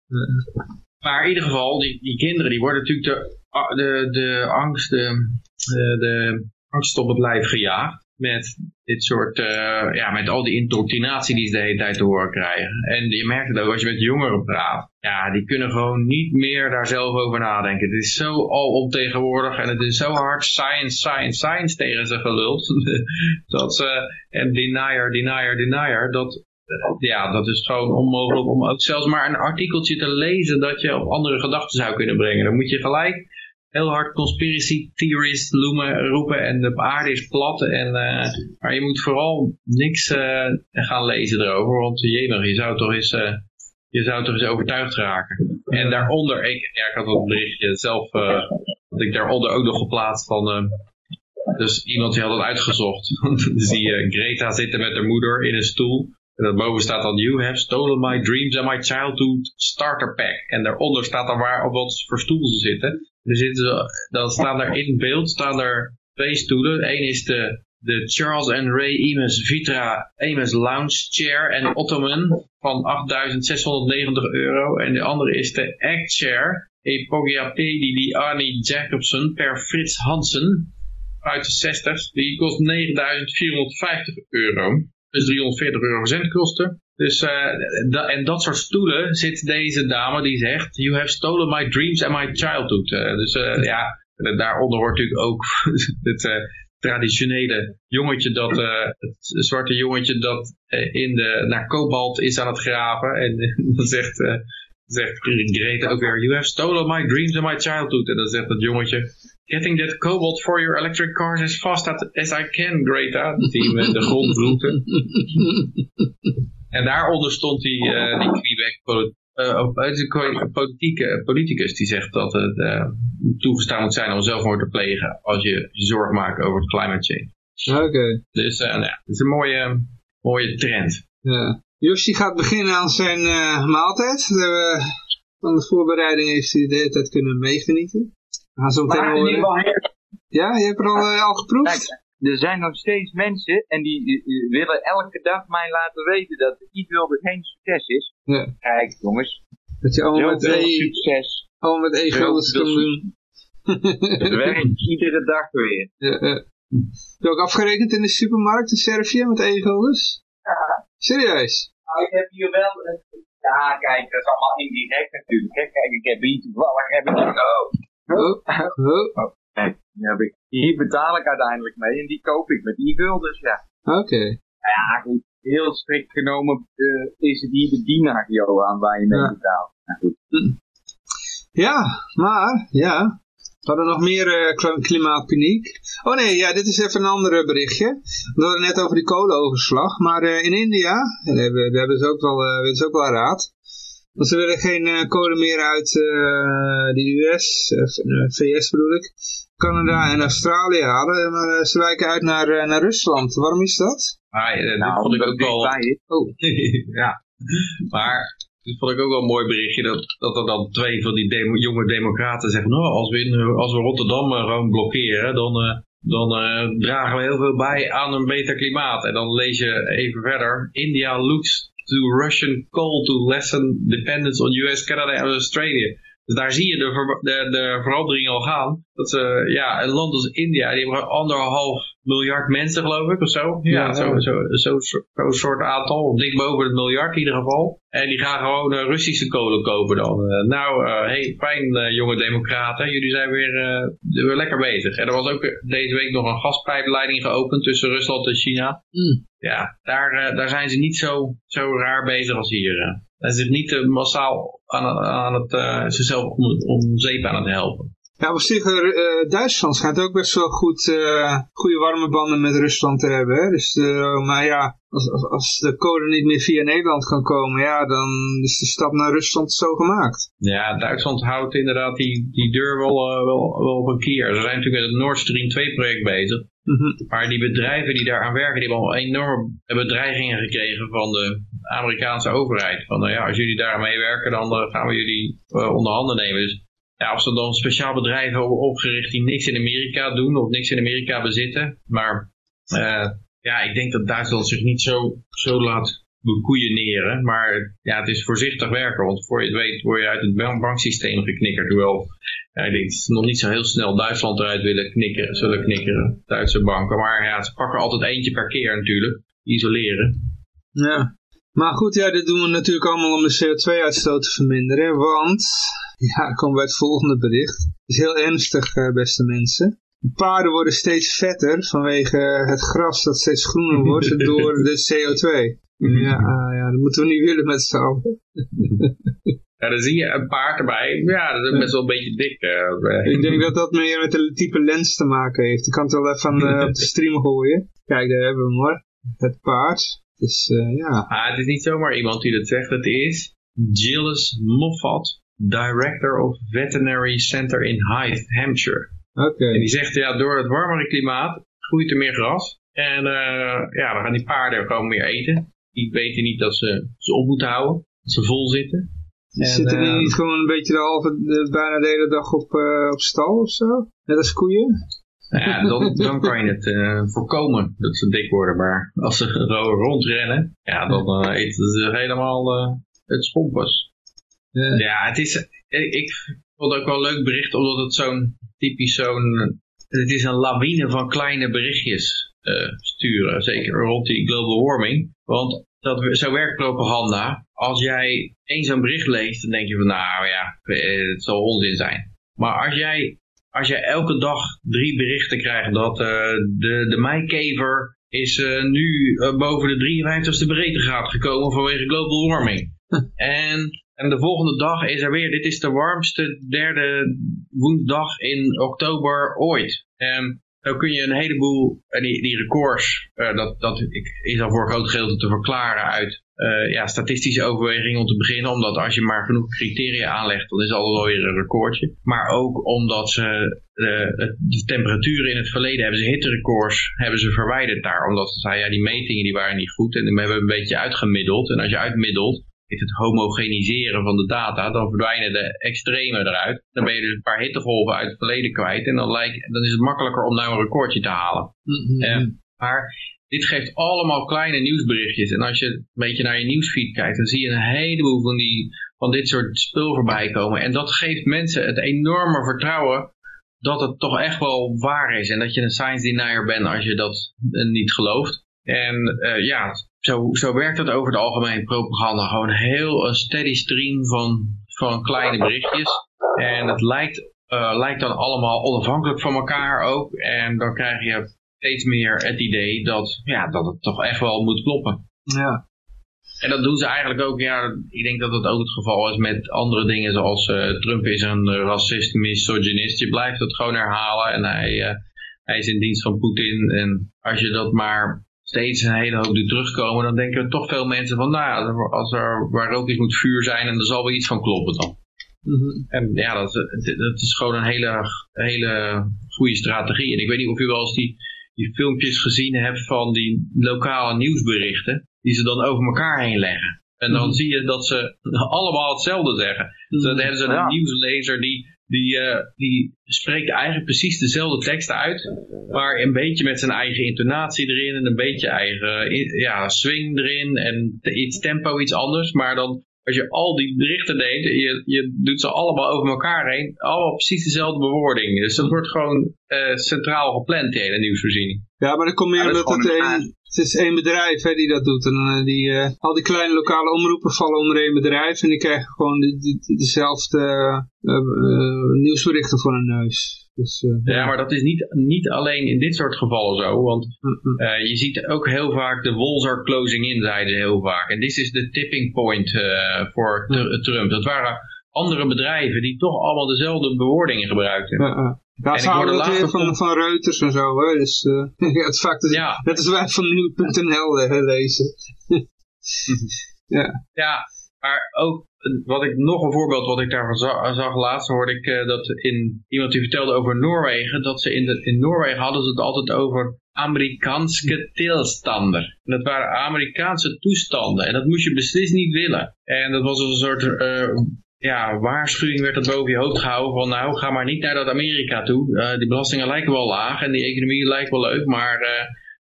Maar in ieder geval, die, die kinderen, die worden natuurlijk de, de, de angst, de, de, de angst op het lijf gejaagd. Met dit soort, eh, ja, met al die indoctrinatie die ze de hele tijd te horen krijgen. En je merkt het ook als je met jongeren praat. Ja, die kunnen gewoon niet meer daar zelf over nadenken. Het is zo alomtegenwoordig en het is zo hard science, science, science tegen ze geluld. [LAUGHS] dat ze, en denier, denier, denier, dat, ja, dat is gewoon onmogelijk om ook zelfs maar een artikeltje te lezen dat je op andere gedachten zou kunnen brengen. Dan moet je gelijk heel hard conspiracy theories loemen, roepen en de aarde is plat. En, eh, maar je moet vooral niks eh, gaan lezen erover, want je zou toch eens... eh, je zou toch eens overtuigd raken. En daaronder, ik, ja, ik had dat berichtje zelf, had ik daaronder ook nog geplaatst van, dus iemand die had het uitgezocht. dus die eh, Greta zitten met haar moeder in een stoel. En daarboven staat dan, you have stolen my dreams and my childhood starter pack. En daaronder staat dan waar op wat voor stoel ze zitten. Zitten dan staan er in beeld staan er twee stoelen. Eén is de, de Charles and Ray Eames Vitra Eames Lounge Chair en Ottoman van 8.690 euro. En de andere is de Act Chair Epogiapedi di Arnie Jacobson per Frits Hansen uit de 60. Die kost 9.450 euro. Dus 340 euro verzendkosten. Dus, da- en dat soort stoelen zit deze dame die zegt, you have stolen my dreams and my childhood. Eh, dus eh, ja, daaronder hoort natuurlijk ook [LAUGHS] het traditionele jongetje dat, het zwarte jongetje dat in de, naar kobalt is aan het graven. En [LAUGHS] dan zegt, zegt Greta ook weer, you have stolen my dreams and my childhood. En dan zegt dat jongetje, getting that cobalt for your electric cars as fast as I can, Greta. Die in de grond. [LAUGHS] En daaronder stond die, eh die Quebec poli- eh, politieke, politicus die zegt dat het eh, toegestaan moet zijn om zelfmoord te plegen als je je zorgen maakt over het climate change. Oké. Dus nou ja, het is een mooie, mooie trend. Ja. Yoshi gaat beginnen aan zijn eh, maaltijd. Van de voorbereiding heeft hij de hele tijd kunnen meegenieten. We gaan zo meteen horen. Ja, je hebt er al, al geproefd? Er zijn nog steeds mensen en die willen elke dag mij laten weten dat de e-wilde geen succes is. Ja. Kijk jongens, Dat je allemaal met, zoveel e, succes. allemaal met e-guldens Heel kan doen. [LAUGHS] Het werkt iedere dag weer. Ja, ja. Heb je ook afgerekend in de supermarkt in Servië met e-guldens? Serieus? Nou, ik heb hier wel een... Ja, kijk, dat is allemaal indirect natuurlijk. Hè. Kijk, ik heb hier toevallig... Heb ik... Oh, Oh, oh. Heb ik, hier betaal ik uiteindelijk mee en die koop ik met e-guldens, ja. Oké. Nou ja, goed. Heel strikt genomen eh, is het hier de dienaar, Johan, waar je mee Ja. betaalt. Nou goed. Ja, maar, ja. We hadden nog meer eh, kla- klimaatpaniek. Oh nee, ja, dit is even een ander berichtje. We hadden net over die kolenoverslag. Maar eh, in India, daar hebben, daar hebben ze ook wel, eh, weten ze ook wel raad. Want ze willen geen eh, kolen meer uit eh, de US, eh, VS bedoel ik, Canada en Australië halen. Maar eh, ze wijken uit naar, eh, naar Rusland. Waarom is dat? Maar eh, dit Nou, vond ik ook wel... Oh, [LAUGHS] ja, maar dit vond ik ook wel een mooi berichtje. Dat, dat er dan twee van die demo- jonge democraten zeggen... Nou, als we, in, als we Rotterdam gewoon blokkeren... dan, eh, dan eh, dragen we heel veel bij aan een beter klimaat. En dan lees je even verder... India looks to Russian coal to lessen dependence on US, Canada en Australia. Dus daar zie je de, ver- de, de verandering al gaan. Dat ze, ja, een land als India, die hebben anderhalf miljard mensen geloof ik of zo. Ja, Ja, zo, zo, zo, zo'n soort aantal, of dik boven het miljard in ieder geval. En die gaan gewoon eh, Russische kolen kopen dan. Eh, nou, eh, hey, fijn eh, jonge democraten, jullie zijn weer, eh, weer lekker bezig. En er was ook eh, deze week nog een gaspijpleiding geopend tussen Rusland en China. Mm. Ja, daar, eh, daar zijn ze niet zo, zo raar bezig als hier. Ze zich niet eh, massaal aan, aan het, eh, zichzelf om, om zeep aan het helpen. Ja, op zich, eh, Duitsland schijnt ook best wel goed, goede warme banden met Rusland te hebben. Hè? Dus, maar ja, als, als, als de code niet meer via Nederland kan komen, ja, dan is de stap naar Rusland zo gemaakt. Ja, Duitsland houdt inderdaad die, die deur wel, wel, wel op een kier. Ze zijn natuurlijk met het Nord Stream 2 project bezig. Mhm. Maar die bedrijven die daaraan werken, die hebben al enorme bedreigingen gekregen van de Amerikaanse overheid. Van nou ja, als jullie daar meewerken, dan eh, gaan we jullie eh, onder handen nemen. Dus ja, als er dan speciaal bedrijven opgericht die niks in Amerika doen of niks in Amerika bezitten. Maar eh, ja, ik denk dat Duitsland zich niet zo, zo laat bekoeieneren. Maar ja, het is voorzichtig werken, want voor je het weet word je uit het bank- banksysteem geknikkerd. Hoewel, ja, ik denk ze nog niet zo heel snel Duitsland eruit willen knikkeren, zullen knikkeren, Duitse banken. Maar ja, ze pakken altijd eentje per keer natuurlijk, isoleren. Ja. Maar goed, ja, dit doen we natuurlijk allemaal om de CO2-uitstoot te verminderen. Want, ja, komen bij het volgende bericht. Het is heel ernstig, eh, beste mensen. De paarden worden steeds vetter vanwege het gras dat steeds groener wordt [LAUGHS] door de CO2. Ja, [LAUGHS] ah, ja, dat moeten we niet willen met z'n allen. Ja, dan zie je een paard erbij. Ja, dat is best wel een beetje dik. eh. Ik denk dat dat meer met de type lens te maken heeft. Ik kan het wel even eh, op de [LAUGHS] stream gooien. Kijk, daar hebben we hem hoor. Het paard. Dus eh, ja. Ah, het is niet zomaar iemand die dat zegt. Het is Gilles Moffat, Director of Veterinary Center in Hythe, Hampshire. Oké. En die zegt, ja, door het warmere klimaat groeit er meer gras. En eh, ja, dan gaan die paarden gewoon meer eten. Die weten niet dat ze ze op moeten houden. Dat ze vol zitten. En, Zitten die eh, niet gewoon een beetje de halve, de, bijna de hele dag op, op stal of zo? Net als koeien? Ja, dan, dan kan je het eh, voorkomen dat ze dik worden. Maar als ze gewoon rondrennen, ja, dan eh, eten ze helemaal eh, het schompers. Ja. Ja, het is, ik, ik vond het ook wel een leuk bericht, omdat het zo'n typisch zo'n, het is een lawine van kleine berichtjes sturen. Zeker rond die global warming. Want dat, zo werkt propaganda. Als jij één zo'n bericht leest, dan denk je van nou ja, het zal onzin zijn. Maar als jij als je elke dag drie berichten krijgt dat eh, de, de meikever is eh, nu eh, boven de 53ste breedtegraad gekomen vanwege global warming. en, en de volgende dag is er weer, dit is de warmste derde woensdag in oktober ooit. En dan kun je een heleboel, en die, die records, dat, dat is al voor een groot gedeelte te verklaren uit eh, ja, statistische overwegingen om te beginnen. Omdat als je maar genoeg criteria aanlegt, dan is het altijd wel weer een recordje. Maar ook omdat ze de, het- de temperaturen in het verleden hebben ze hitterecords hebben ze verwijderd daar. Omdat ze zeiden, ja, die metingen die waren niet goed en die hebben we een beetje uitgemiddeld. En als je uitmiddelt, is het homogeniseren van de data, dan verdwijnen de extremen eruit. Dan ben je dus een paar hittegolven uit het verleden kwijt en dan, lijkt, dan is het makkelijker om nou een recordje te halen. Eh, maar dit geeft allemaal kleine nieuwsberichtjes. En als je een beetje naar je nieuwsfeed kijkt, dan zie je een heleboel van, die, van dit soort spul voorbij komen. En dat geeft mensen het enorme vertrouwen dat het toch echt wel waar is. En dat je een science denier bent als je dat eh, niet gelooft. En eh, ja, zo, zo werkt het over het algemeen propaganda. Gewoon heel een steady stream van, van kleine berichtjes. En het lijkt, eh, lijkt dan allemaal onafhankelijk van elkaar ook. En dan krijg je steeds meer het idee dat, ja, dat het toch echt wel moet kloppen. Ja. En dat doen ze eigenlijk ook, ja, ik denk dat dat ook het geval is met andere dingen zoals eh, Trump is een racist, misogynist. Je blijft het gewoon herhalen en hij, eh, hij is in dienst van Poetin. En als je dat maar steeds een hele hoop doet terugkomen, dan denken toch veel mensen van, nou als er waar rook is moet vuur zijn en er zal wel iets van kloppen dan. Mhm. En ja, dat, dat is gewoon een hele, hele goede strategie. En ik weet niet of u wel eens die, die filmpjes gezien hebt van die lokale nieuwsberichten, die ze dan over elkaar heen leggen. En dan Mhm. zie je dat ze [LAUGHS] allemaal hetzelfde zeggen. Dus dan hebben ze een Ja. nieuwslezer die, die, eh, die spreekt eigenlijk precies dezelfde teksten uit, maar een beetje met zijn eigen intonatie erin en een beetje eigen eh, ja, swing erin en iets tempo iets anders. Maar dan als je al die berichten neemt, en je, je doet ze allemaal over elkaar heen, allemaal precies dezelfde bewoording. Dus dat wordt gewoon eh, centraal gepland, die hele nieuwsvoorziening. Ja, maar dan kom je Ja, dat omdat het, één, het is één bedrijf hè, die dat doet. En eh, die, eh, al die kleine lokale omroepen vallen onder één bedrijf. En die krijgen gewoon de, de- dezelfde eh, eh, nieuwsberichten voor hun neus. Dus, eh, Ja, maar dat is niet, niet alleen in dit soort gevallen zo, want mm, mm. Eh, je ziet ook heel vaak de walls are closing in, zeiden ze heel vaak. En dit is de tipping point eh, voor Tr- Trump. Dat waren andere bedrijven die toch allemaal dezelfde bewoordingen gebruikten. Ja, ja. Ja, En ze ik houden het weer van, van Reuters en zo. Hè? Dus, [LAUGHS] het is vaak dus, Ja. net als wij van eh, lezen. [LAUGHS] [LAUGHS] ja. Ja, maar ook wat ik nog een voorbeeld wat ik daarvan za- zag laatst, hoorde ik eh, dat in iemand die vertelde over Noorwegen, dat ze in, de, in Noorwegen hadden ze het altijd over Amerikaanse tilstander. En dat waren Amerikaanse toestanden en dat moest je beslist niet willen. En dat was een soort eh, ja, waarschuwing werd dat boven je hoofd gehouden van nou ga maar niet naar dat Amerika toe. Eh, die belastingen lijken wel laag en die economie lijkt wel leuk, maar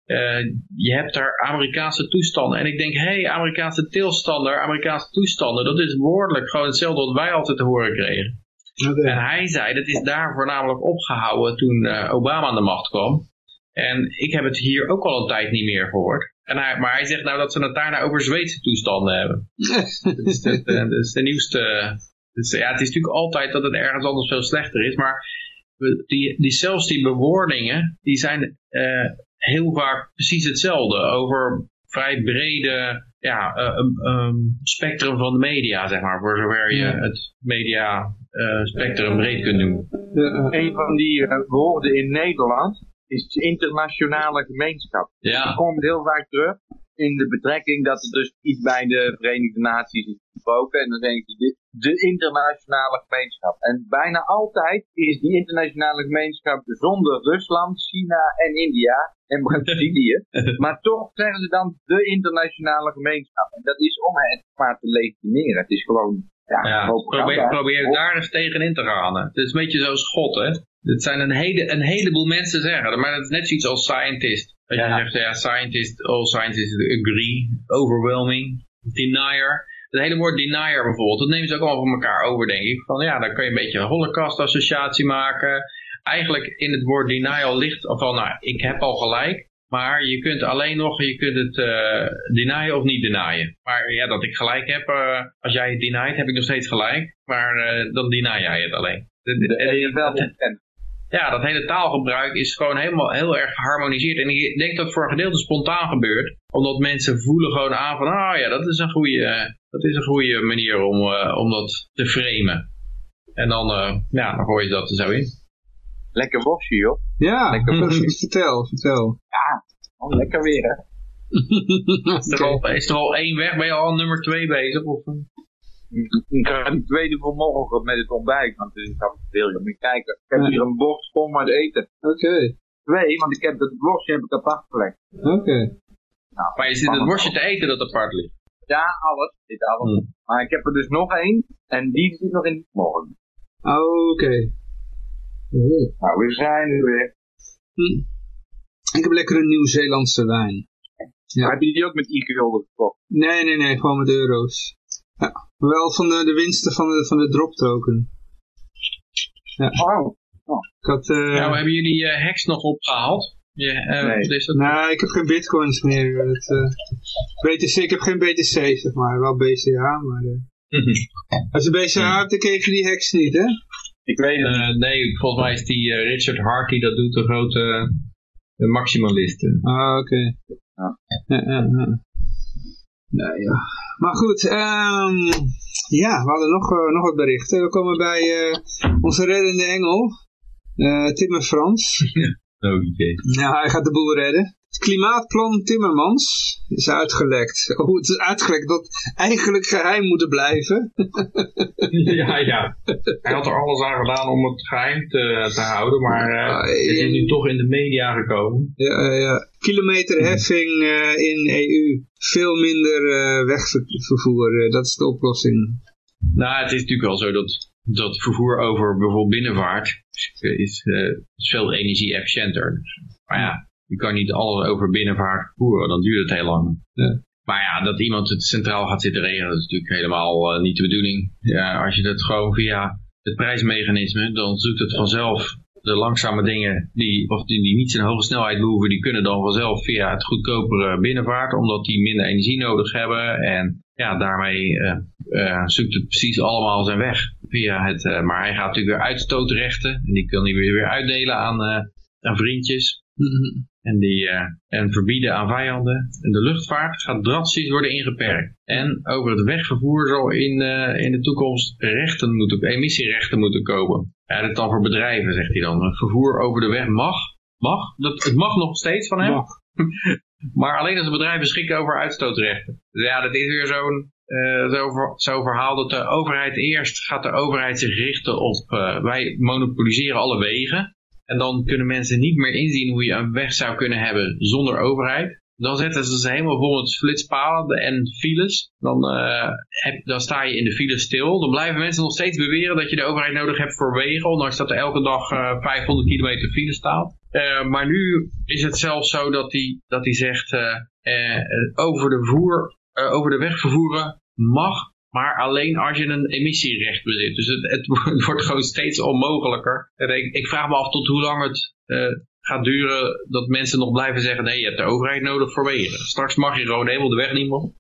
eh, eh, je hebt daar Amerikaanse toestanden. En ik denk, hé, hey, Amerikaanse tilstander, Amerikaanse toestanden, dat is woordelijk gewoon hetzelfde wat wij altijd te horen kregen. En hij zei, dat is daar voornamelijk opgehouden toen eh, Obama aan de macht kwam. En ik heb het hier ook al een tijd niet meer gehoord. En hij, maar hij zegt nou dat ze het daarna over Zweedse toestanden hebben. [LAUGHS] dat, is de, de- dat is de nieuwste... Dus, ja, het is natuurlijk altijd dat het ergens anders veel slechter is. Maar die, die, zelfs die bewoordingen, die zijn eh, heel vaak precies hetzelfde. Over vrij brede ja, eh, um, um, spectrum van de media, zeg maar. Voor zover je het media eh, spectrum breed kunt doen. Eh, Een van die eh, woorden in Nederland is internationale gemeenschap. Ja, Dat komt heel vaak terug in de betrekking dat er dus iets bij de Verenigde Naties is besproken. En dan denk je dit, de internationale gemeenschap. En bijna altijd is die internationale gemeenschap zonder Rusland, China en India en Brazilië. [LAUGHS] maar toch zeggen ze dan de internationale gemeenschap. En dat is om het maar te legitimeren. Het is gewoon ja. Probeer, probeer daar eens tegen in te gaan. hè. Het is een beetje zoals God, hè. Het zijn een, hele, een heleboel mensen zeggen, maar het is net zoiets als scientist. Als je Ja. zegt, ja, scientist, all scientists agree, overwhelming, denier. Het hele woord denier bijvoorbeeld, dat nemen ze ook allemaal van elkaar over, denk ik. Van ja, dan kan je een beetje een holocaust-associatie maken. Eigenlijk in het woord denial ligt van, nou, ik heb al gelijk. Maar je kunt alleen nog, je kunt het eh denyen of niet denyen. Maar ja, dat ik gelijk heb, eh, als jij het denied, heb ik nog steeds gelijk. Maar eh, dan deny jij het alleen. De- de- De en- ja, dat hele taalgebruik is gewoon helemaal heel erg geharmoniseerd. En ik denk dat het voor een gedeelte spontaan gebeurt. Omdat mensen voelen gewoon aan van, ah ja, dat is een goede, dat is een goede manier om, eh, om dat te framen. En dan, eh, ja, dan gooi je dat er zo in. lekker worstje joh. ja, Lekker [LAUGHS] vertel, vertel. Oh, lekker weer hè. [LAUGHS] Is er, al, is er al één weg? Ben je al nummer twee bezig? Of? Ik ga die tweede voor morgen met het ontbijt, want ik ga veel je moet kijken. Ik heb Ja. hier een borst vol met eten. Oké, Twee, want ik heb dat worstje heb ik apart gelegd. oké. Nou, Maar je zit het worstje te eten dat apart ligt. Ja, alles. Dit alles. Hmm. Maar ik heb er dus nog één. En die zit nog in morgen. Oké. Nou, we zijn er weer. Hm. Ik heb lekkere Nieuw-Zeelandse wijn. Ja. Heb je die ook met i-gulden gekocht? Nee, nee, nee, gewoon met euro's. Ja, wel van de, de winsten van de, van de drop token. Oh. Ik had, eh, Nou, hebben jullie eh hacks nog opgehaald? Je, eh, Nee. is dat- nou, ik heb geen bitcoins meer. Het, eh, BTC, ik heb geen BTC, zeg maar. Wel BCA, maar... eh, als je BCA hebt, dan kreeg je die hacks niet, hè? Ik weet het. Eh, nee, volgens mij is die eh, Richard Hart die dat doet, de grote maximalist. eh. Ah, oké. Ja. Ja, ja, ja. Nou ja. Maar goed, ehm, ja, we hadden nog, eh, nog wat berichten. We komen bij eh, onze reddende engel, eh Timmer Frans. [LAUGHS] Oh jee. Ja, hij gaat de boel redden. Het klimaatplan Timmermans is uitgelekt. [LAUGHS] Oh, het is uitgelekt dat eigenlijk geheim moet blijven. [LAUGHS] ja, ja. Hij had er alles aan gedaan om het geheim te, te houden, maar eh, Ah, het is nu toch in de media gekomen. Ja, ja. Kilometerheffing eh, in EU. Veel minder eh, wegvervoer. dat is de oplossing. Nou, het is natuurlijk wel zo dat, dat vervoer over bijvoorbeeld binnenvaart is, is, eh, is veel energie-efficiënter. Dus, maar ja, je kan niet alles over binnenvaart vervoeren, dan duurt het heel lang. Ja. Maar ja, dat iemand het centraal gaat zitten regelen, dat is natuurlijk helemaal eh, niet de bedoeling. Ja, als je dat gewoon via het prijsmechanisme, dan zoekt het vanzelf de langzame dingen die, of die, niet zo'n hoge snelheid behoeven, die kunnen dan vanzelf via het goedkopere binnenvaart, omdat die minder energie nodig hebben. En ja, daarmee eh, eh, zoekt het precies allemaal zijn weg. Via het, eh, maar hij gaat natuurlijk weer uitstootrechten. En die kan hij weer, weer uitdelen aan, eh, aan vriendjes. [LAUGHS] En, die, eh, en verbieden aan vijanden. En de luchtvaart gaat drastisch worden ingeperkt. En over het wegvervoer zal in, eh, in de toekomst rechten moeten, emissierechten moeten komen. Ja, dat dan voor bedrijven, zegt hij dan. Het vervoer over de weg mag. Mag. Dat, het mag nog steeds van hem. Mag. [LAUGHS] Maar alleen als een bedrijf beschikt over uitstootrechten. Dus ja, dat is weer zo'n eh, zo'n zo'n verhaal dat de overheid eerst gaat de overheid zich richten op wij monopoliseren alle wegen. En dan kunnen mensen niet meer inzien hoe je een weg zou kunnen hebben zonder overheid. Dan zetten ze ze helemaal vol met flitspalen en files. Dan, eh, dan sta je in de file stil. Dan blijven mensen nog steeds beweren dat je de overheid nodig hebt voor wegen. Ondanks dat er elke dag eh, 500 kilometer file staat. Eh, maar nu is het zelfs zo dat hij dat zegt... eh, eh, over, de eh, over de weg vervoeren mag... Maar alleen als je een emissierecht bezit. Dus het, het [LAUGHS] wordt gewoon steeds onmogelijker. En ik, ik vraag me af tot hoe lang het eh, gaat duren dat mensen nog blijven zeggen... nee, je hebt de overheid nodig voor wegen. Straks mag je gewoon helemaal de weg niet meer.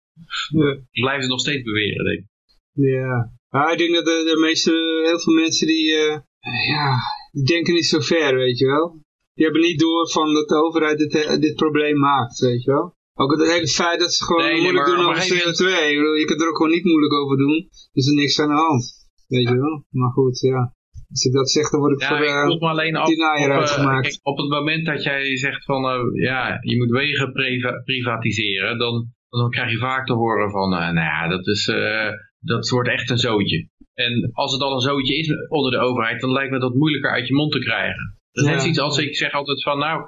Ja. Blijven ze nog steeds beweren, denk ik. Ja. Maar ik denk dat de, de meeste, heel veel mensen die, eh, ja, die denken niet zo ver, weet je wel. Die hebben niet door van dat de overheid dit, eh, dit probleem maakt, weet je wel. Ook het hele feit dat ze gewoon Nee, moeilijk maar doen over een gegeven CO2. Ik bedoel, je kunt er ook gewoon niet moeilijk over doen. Dus er is niks aan de hand. Weet je wel. Maar goed, ja. Als ik dat zeg, dan word ik Ja, voor ik me alleen af op, eh, uitgemaakt. kijk, op het moment dat jij zegt van eh, ja, je moet wegen priva- privatiseren, dan, dan krijg je vaak te horen van eh, nou ja, dat, is, eh, dat wordt echt een zootje. En als het al een zootje is onder de overheid, dan lijkt me dat moeilijker uit je mond te krijgen. Dat is Ja. iets als ik zeg altijd van nou,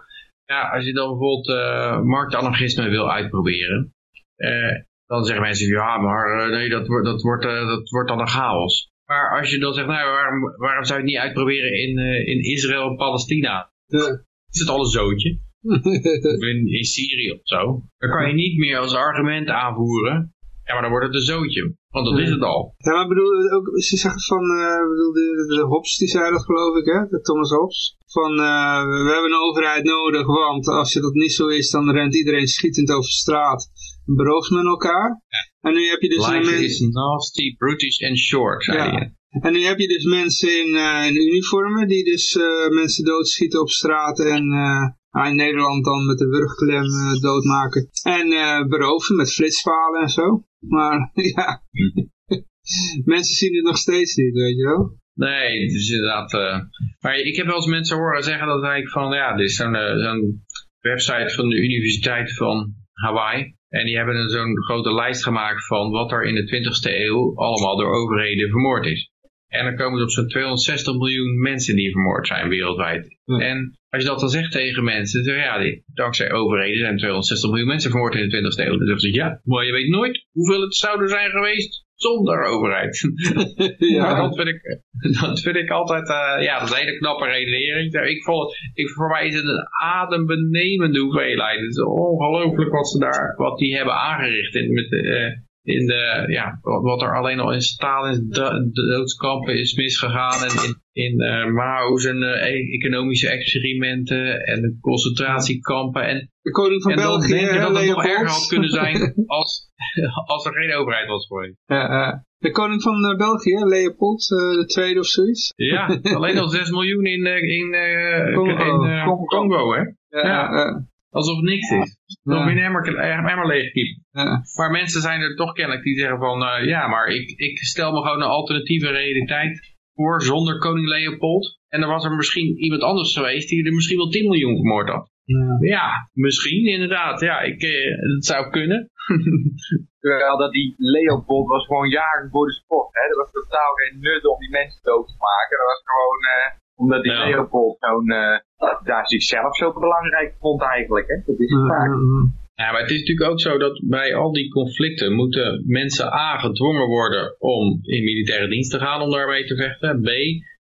ja, als je dan bijvoorbeeld eh marktanarchisme wil uitproberen, eh, dan zeggen mensen ja, maar eh, nee, dat, wordt dat, wordt, dat wordt dan een chaos. Maar als je dan zegt, nou, waarom, waarom zou je het niet uitproberen in, in Israël en Palestina? Ja. Is het al een zootje? [LAUGHS] Of in, in Syrië of zo? Dan kan je niet meer als argument aanvoeren. Ja, maar dan wordt het een zootje. Want dat is het al. Ja, maar bedoel, ook, ze zeggen van, bedoel, de, de, de Hobbes, die zei dat geloof ik, hè, de Thomas Hobbes. Van, eh, we hebben een overheid nodig, want als je dat niet zo is, dan rent iedereen schietend over straat en berooft men elkaar. En nu heb je dus Life is nasty, brutish and short, zei Ja. hij. en nu heb je dus mensen in, eh, in uniformen die dus eh, mensen doodschieten op straat en in Nederland dan met de wurgklem doodmaken. En beroven met flitspalen en zo. Maar [LAUGHS] ja, mensen zien het nog steeds niet, weet je wel. Nee, het is inderdaad... eh, maar ik heb wel eens mensen horen zeggen dat eigenlijk van... Ja, dit is zo'n eh, zo'n website van de Universiteit van Hawaii. En die hebben een zo'n grote lijst gemaakt van wat er in de 20ste eeuw allemaal door overheden vermoord is. En dan komen ze op zo'n 260 miljoen mensen die vermoord zijn wereldwijd. Ja. En als je dat dan zegt tegen mensen, dan ja, die, dankzij overheden zijn 260 miljoen mensen vermoord in de 20ste eeuw. Dan zeggen ze, ja, maar je weet nooit hoeveel het zouden zijn geweest zonder overheid. [LAUGHS] Ja, dat vind ik, dat vind ik altijd, eh, ja, dat is een hele knappe redenering. Ik vond, ik, voor mij is het een adembenemende hoeveelheid. Het is ongelooflijk wat ze daar, wat die hebben aangericht in, met, eh, in de, ja, wat, er alleen al in Stalin's do- doodskampen is misgegaan en in, in eh, Mao's en eh, economische experimenten en concentratiekampen en De koning van en dan België, denk je dat het nog erger had kunnen zijn [LAUGHS] als, als er geen overheid was geweest. Ja, eh, de koning van eh, België, Leopold, eh, de tweede of zoiets. Ja, [LAUGHS] alleen al 6 miljoen in, eh, in, eh, Congo. in eh, Congo, hè? Ja, Ja. Eh, Alsof niks is. Nog Ja. weer een emmer, emmer leegkiepen. ja. Maar mensen zijn er toch kennelijk die zeggen van... eh, ja, maar ik, ik stel me gewoon een alternatieve realiteit voor zonder koning Leopold. En er was er misschien iemand anders geweest die er misschien wel 10 miljoen vermoord had. Ja. Ja, misschien inderdaad. Ja, ik, eh, het zou kunnen. [LAUGHS] Terwijl dat die Leopold was gewoon jaren voor de sport. Hè? Er was totaal geen nut om die mensen dood te maken. Dat was gewoon eh, omdat die Ja. Leopold zo'n, eh, daar zichzelf zo belangrijk vond eigenlijk. Hè? Dat is het vaak. Ja, maar het is natuurlijk ook zo dat bij al die conflicten moeten mensen A gedwongen worden om in militaire dienst te gaan om daarmee te vechten. B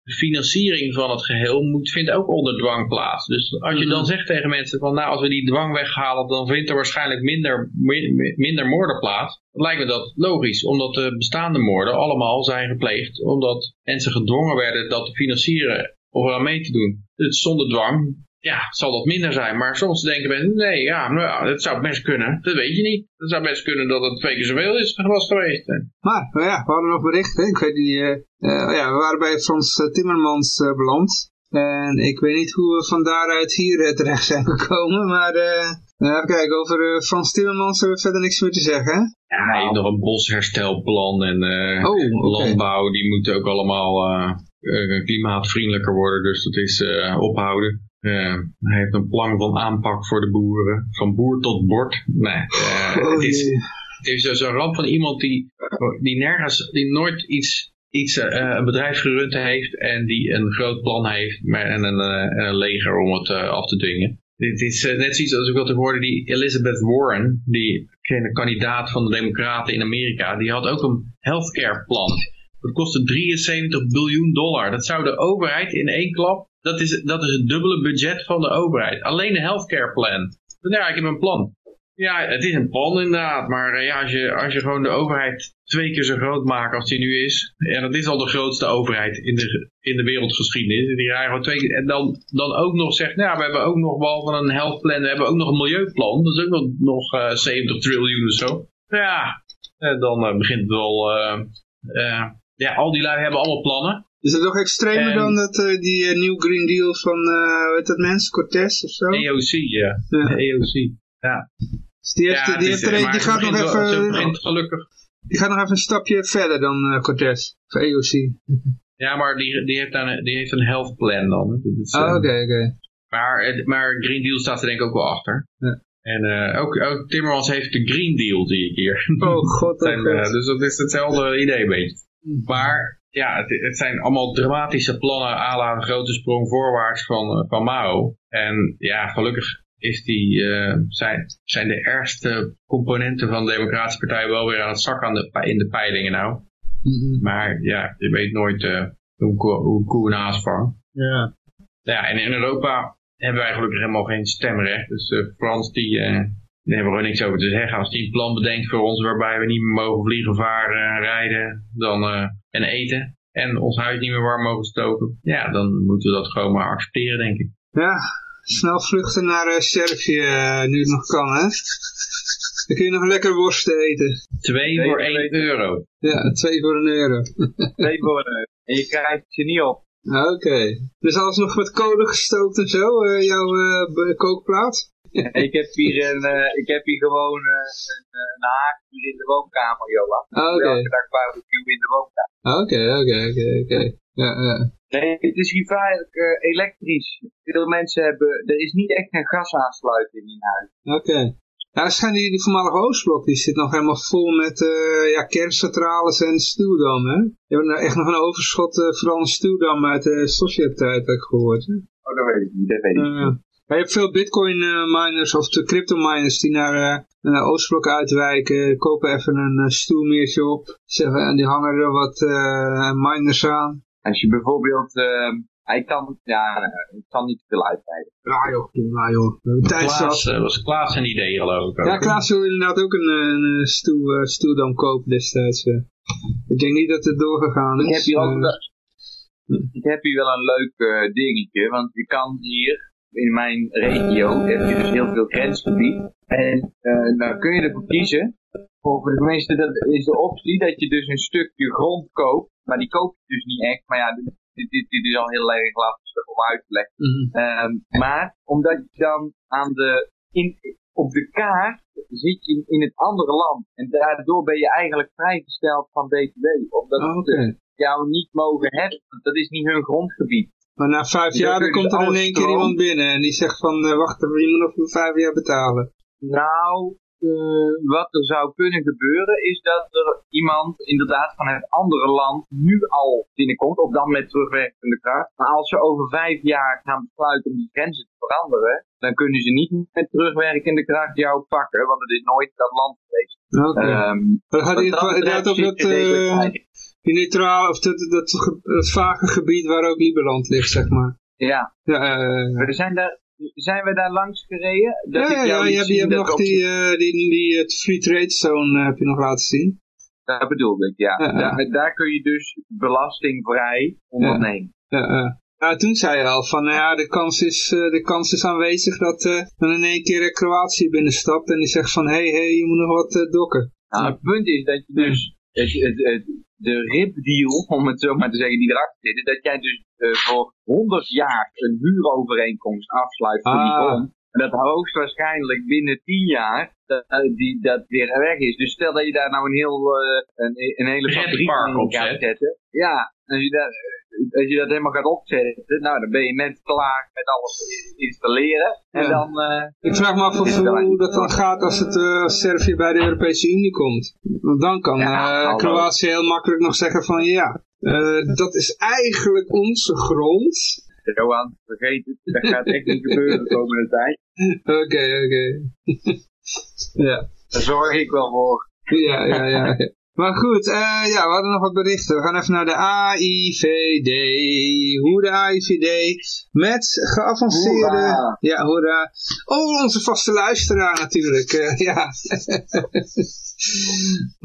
de financiering van het geheel moet, vindt ook onder dwang plaats. Dus als je dan zegt tegen mensen van nou als we die dwang weghalen dan vindt er waarschijnlijk minder, mi- minder moorden plaats. Dan lijkt me dat logisch, omdat de bestaande moorden allemaal zijn gepleegd omdat mensen gedwongen werden dat te financieren of eraan mee te doen. Dus zonder dwang ja, zal dat minder zijn. Maar soms denken mensen, nee, ja, nou ja, dat zou best kunnen. Dat weet je niet. Het zou best kunnen dat het twee keer zoveel is was geweest. Maar, nou ja, we hadden nog berichten. Ik weet niet, eh, eh, ja, we waren bij Frans eh, Timmermans eh, beland. En ik weet niet hoe we van daaruit hier terecht zijn [LAUGHS] gekomen. Maar eh, even kijken, over Frans Timmermans hebben we verder niks meer te zeggen. hè? Ja, hij heeft nog een bosherstelplan en eh, Oh, landbouw. Die moeten ook allemaal klimaatvriendelijker worden. Dus dat is eh, ophouden. Eh, hij heeft een plan van aanpak voor de boeren. Van boer tot bord. Nee, eh, Oh, het is, het is dus een ramp van iemand die, die nergens, die nooit iets, iets eh, een bedrijf gerund heeft en die een groot plan heeft maar, en, een, eh, en een leger om het eh, af te dwingen. Dit is eh, net zoiets als ik te hoorde, die Elizabeth Warren, die kandidaat van de Democraten in Amerika, die had ook een healthcare plan. Dat kostte 73 biljoen dollar. Dat zou de overheid in één klap, dat is, dat is het dubbele budget van de overheid. Alleen een healthcare plan. Ja, ik heb een plan. Ja, het is een plan inderdaad, maar eh, ja, als, je, als je gewoon de overheid twee keer zo groot maakt als die nu is, en dat is al de grootste overheid in de, in de wereldgeschiedenis, en die gewoon twee keer, en dan, dan ook nog zegt, nou, we hebben ook nog, behalve een health plan, we hebben ook nog een milieuplan, dat is ook nog, nog eh, 70 triljoen of zo. Ja, eh, dan eh, begint het wel, eh, eh, ja, al die lui hebben allemaal plannen. Is het nog extremer En- dan dat, eh, die eh, New Green Deal van, eh hoe heet dat mens, Cortez of zo? EOC, ja. Ja. EOC. Ja, Dus die, heeft, ja, die, heeft een- maar die, gaat nog begint even, gelukkig die gaat nog even een stapje verder dan Cortez, voor EOC. Ja, maar die, die, heeft, dan, een- die heeft een health plan dan. Dat Oh, eh, oké, oké. maar, maar Green Deal staat er denk ik ook wel achter. Ja. En eh, ook, ook Timmermans heeft de Green Deal, zie ik hier. Oh god, [LAUGHS] oh eh, god. dus dat is hetzelfde idee een beetje. Maar ja, het, het zijn allemaal dramatische plannen à la een grote sprong voorwaarts van, eh, van Mao. En ja, gelukkig is die, eh, zijn, zijn de ergste componenten van de Democratische Partij wel weer aan het zakken aan de, in de peilingen nou. Mhm. Maar ja, je weet nooit eh, hoe, hoe koe een haas vangt. Ja. Ja, en in Europa hebben wij gelukkig helemaal geen stemrecht. Dus Frans, die, daar hebben we gewoon niks over te zeggen. Als die een plan bedenkt voor ons waarbij we niet meer mogen vliegen, varen, rijden dan, eh, en eten. En ons huis niet meer warm mogen stoken. Ja, dan moeten we dat gewoon maar accepteren, denk ik. Ja, snel vluchten naar eh, Servië, eh, nu het nog kan, hè. Dan kun je nog lekker worsten eten. Twee voor één euro. Ja, twee voor een euro. Twee voor een euro. En je krijgt ze niet op. Oké. Dus alles nog met kolen gestookt en zo, eh, jouw eh, kookplaat? [LAUGHS] ik, heb hier een, eh, ik heb hier gewoon eh, een, eh, een haakvuur in de woonkamer, Johan. Ah, Oké, Elke dag barbecue in de woonkamer. Ah, oké, oké, oké, oké. Ja, ja. Nee, het is hier eh, elektrisch. Veel mensen hebben, er is niet echt een gasaansluiting in huis. Oké. Ja, waarschijnlijk die, die voormalige Oostblok, die zit nog helemaal vol met ja, kerncentrales en stuwdam, hè? Je hebt nou echt nog een overschot, vooral een stuwdam uit de Sovjet-tijd, heb ik gehoord, hè? Oh, dat weet ik niet, dat weet ik niet. Maar je hebt veel bitcoin eh, miners of de crypto miners die naar, eh, naar Oostblok uitwijken, kopen even een uh, stoelmeertje op, zeggen, en die hangen er wat eh, miners aan. Als je bijvoorbeeld, eh, hij kan, ja, ik kan niet veel uitweiden. Ja joh, ja joh, Klaas, zat. eh, was Klaas een idee geloof ik ook. Ja, Klaas wil inderdaad ook een, een, stoel, eh, stoeldam kopen destijds. eh. Ik denk niet dat het doorgegaan is. Ik heb hier ook eh. wel, ik heb hier wel een leuk eh, dingetje, want je kan hier in mijn regio, heb je dus heel veel grensgebied. En eh dan kun je ervoor kiezen, voor de meeste dat is de optie dat je dus een stukje grond koopt, maar die koop je dus niet echt. Maar ja, dit, dit, dit is al heel erg lastig om uit te leggen. Maar omdat je dan aan de, in, op de kaart zit je in, in het andere land. En daardoor ben je eigenlijk vrijgesteld van BTW. Omdat Oh, Oké. ze jou niet mogen hebben. Want dat is niet hun grondgebied. Maar na vijf jaar dan komt er in één keer iemand binnen en die zegt van eh, wacht je moet nog voor vijf jaar betalen. Nou, eh, wat er zou kunnen gebeuren is dat er iemand inderdaad van het andere land nu al binnenkomt, of dan met terugwerkende kracht. Maar als ze over vijf jaar gaan besluiten om die grenzen te veranderen, dan kunnen ze niet met terugwerkende kracht jou pakken, want het is nooit dat land geweest. Oké. Ehm, dan gaat wat in ieder dat eh, die neutraal, of dat, dat, ge- dat vage gebied waar ook Liberland ligt, zeg maar. Ja, Ja, eh, maar er zijn, daar, zijn we daar langs gereden? Dat ja, ik ja, je hebt, je nog die, eh, die, die, het Free Trade Zone eh, heb je nog laten zien. Dat bedoelde ik, ja. Ja. Daar, daar kun je dus belastingvrij ondernemen. Ja, eh. Ja, toen zei je al van, nou ja, de kans is, eh, de kans is aanwezig dat eh, dan in één keer eh, Kroatië binnenstapt en die zegt van, hé, hey, hey, je moet nog wat eh, dokken. Nou, het punt is dat je dus het, het, het, de ripdeal, om het zo maar te zeggen, die erachter zit, is dat jij dus eh, voor 100 jaar een huurovereenkomst afsluit voor die Ah. grond. En dat hoogstwaarschijnlijk binnen 10 jaar dat, eh, die, dat weer weg is. Dus stel dat je daar nou een, heel, eh, een, een hele fabriek in op gaat zet. zetten. Ja, als je, dat, als je dat helemaal gaat opzetten, nou dan ben je net klaar met alles installeren. En Ja. dan... eh, Ik vraag me af of, hoe dat dan gaat als het eh, Servië bij de Europese Unie komt. Want dan kan Ja, eh. Kroatië heel makkelijk nog zeggen van, ja, dat is eigenlijk onze grond. Johan, vergeet het. Dat gaat echt niet gebeuren de komende tijd. [LAUGHS] Oké, oké. [LAUGHS] ja. Daar zorg ik wel voor. Ja, ja, ja. Maar goed, eh, ja, we hadden nog wat berichten. We gaan even naar de AIVD. Hoe de AIVD met geavanceerde... Hoera. Ja, hoera. Oh, onze vaste luisteraar natuurlijk. eh, ja. [LAUGHS]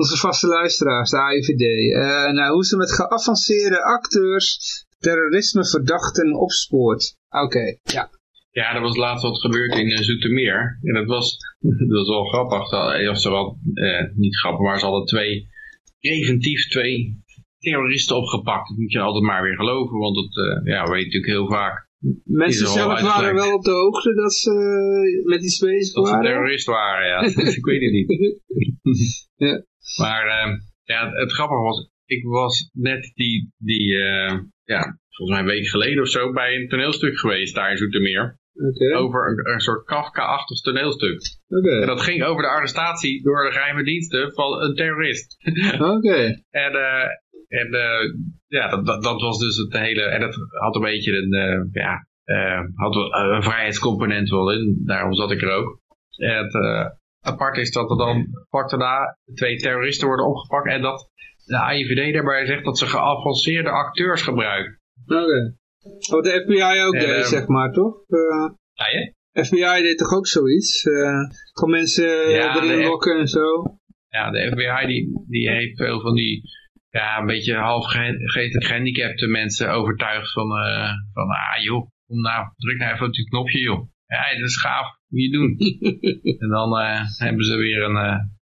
onze vaste luisteraars, de AIVD. Eh, nou, hoe ze met geavanceerde acteurs terrorisme verdachten opspoort. Oké, ja. Ja, er was laatst wat gebeurd in Zoetermeer. En dat was, [LAUGHS] dat was wel grappig. Of ze wel, eh, niet grappig, maar ze hadden twee, preventief twee terroristen opgepakt. Dat moet je altijd maar weer geloven, want dat eh, ja, weet je natuurlijk heel vaak. Mensen zelf waren wel op de hoogte dat ze eh, met iets bezig Dat ze waren. terrorist waren, ja. [LAUGHS] ik weet het niet. [LAUGHS] Ja. Maar eh, ja, het, het grappige was, ik was net die, die eh, ja, volgens mij een week geleden of zo, bij een toneelstuk geweest daar in Zoetermeer. Over een, een soort Kafka-achtig toneelstuk. oké, En dat ging over de arrestatie door de geheime diensten van een terrorist. [LAUGHS] [LAUGHS] oké. En, eh, en eh, ja, dat, dat, dat was dus het hele... En dat had een beetje een, eh, ja, had een vrijheidscomponent wel in. Daarom zat ik er ook. Het apart is dat er dan vlak daarna twee terroristen worden opgepakt. En dat de AIVD daarbij zegt dat ze geavanceerde acteurs gebruiken. Oké. Wat de FBI ook En, deed, ehm, zeg maar, toch? Eh, Ja, je? FBI deed toch ook zoiets? Eh gewoon mensen eh, Ja, erin lokken en zo. Ja, de FBI die, die heeft veel van die ja, een beetje half gehandicapte mensen overtuigd van, van ah joh, kom nou, druk nou even op die knopje joh. Ja, dat is gaaf, moet je doen. [LAUGHS] en dan hebben ze weer een,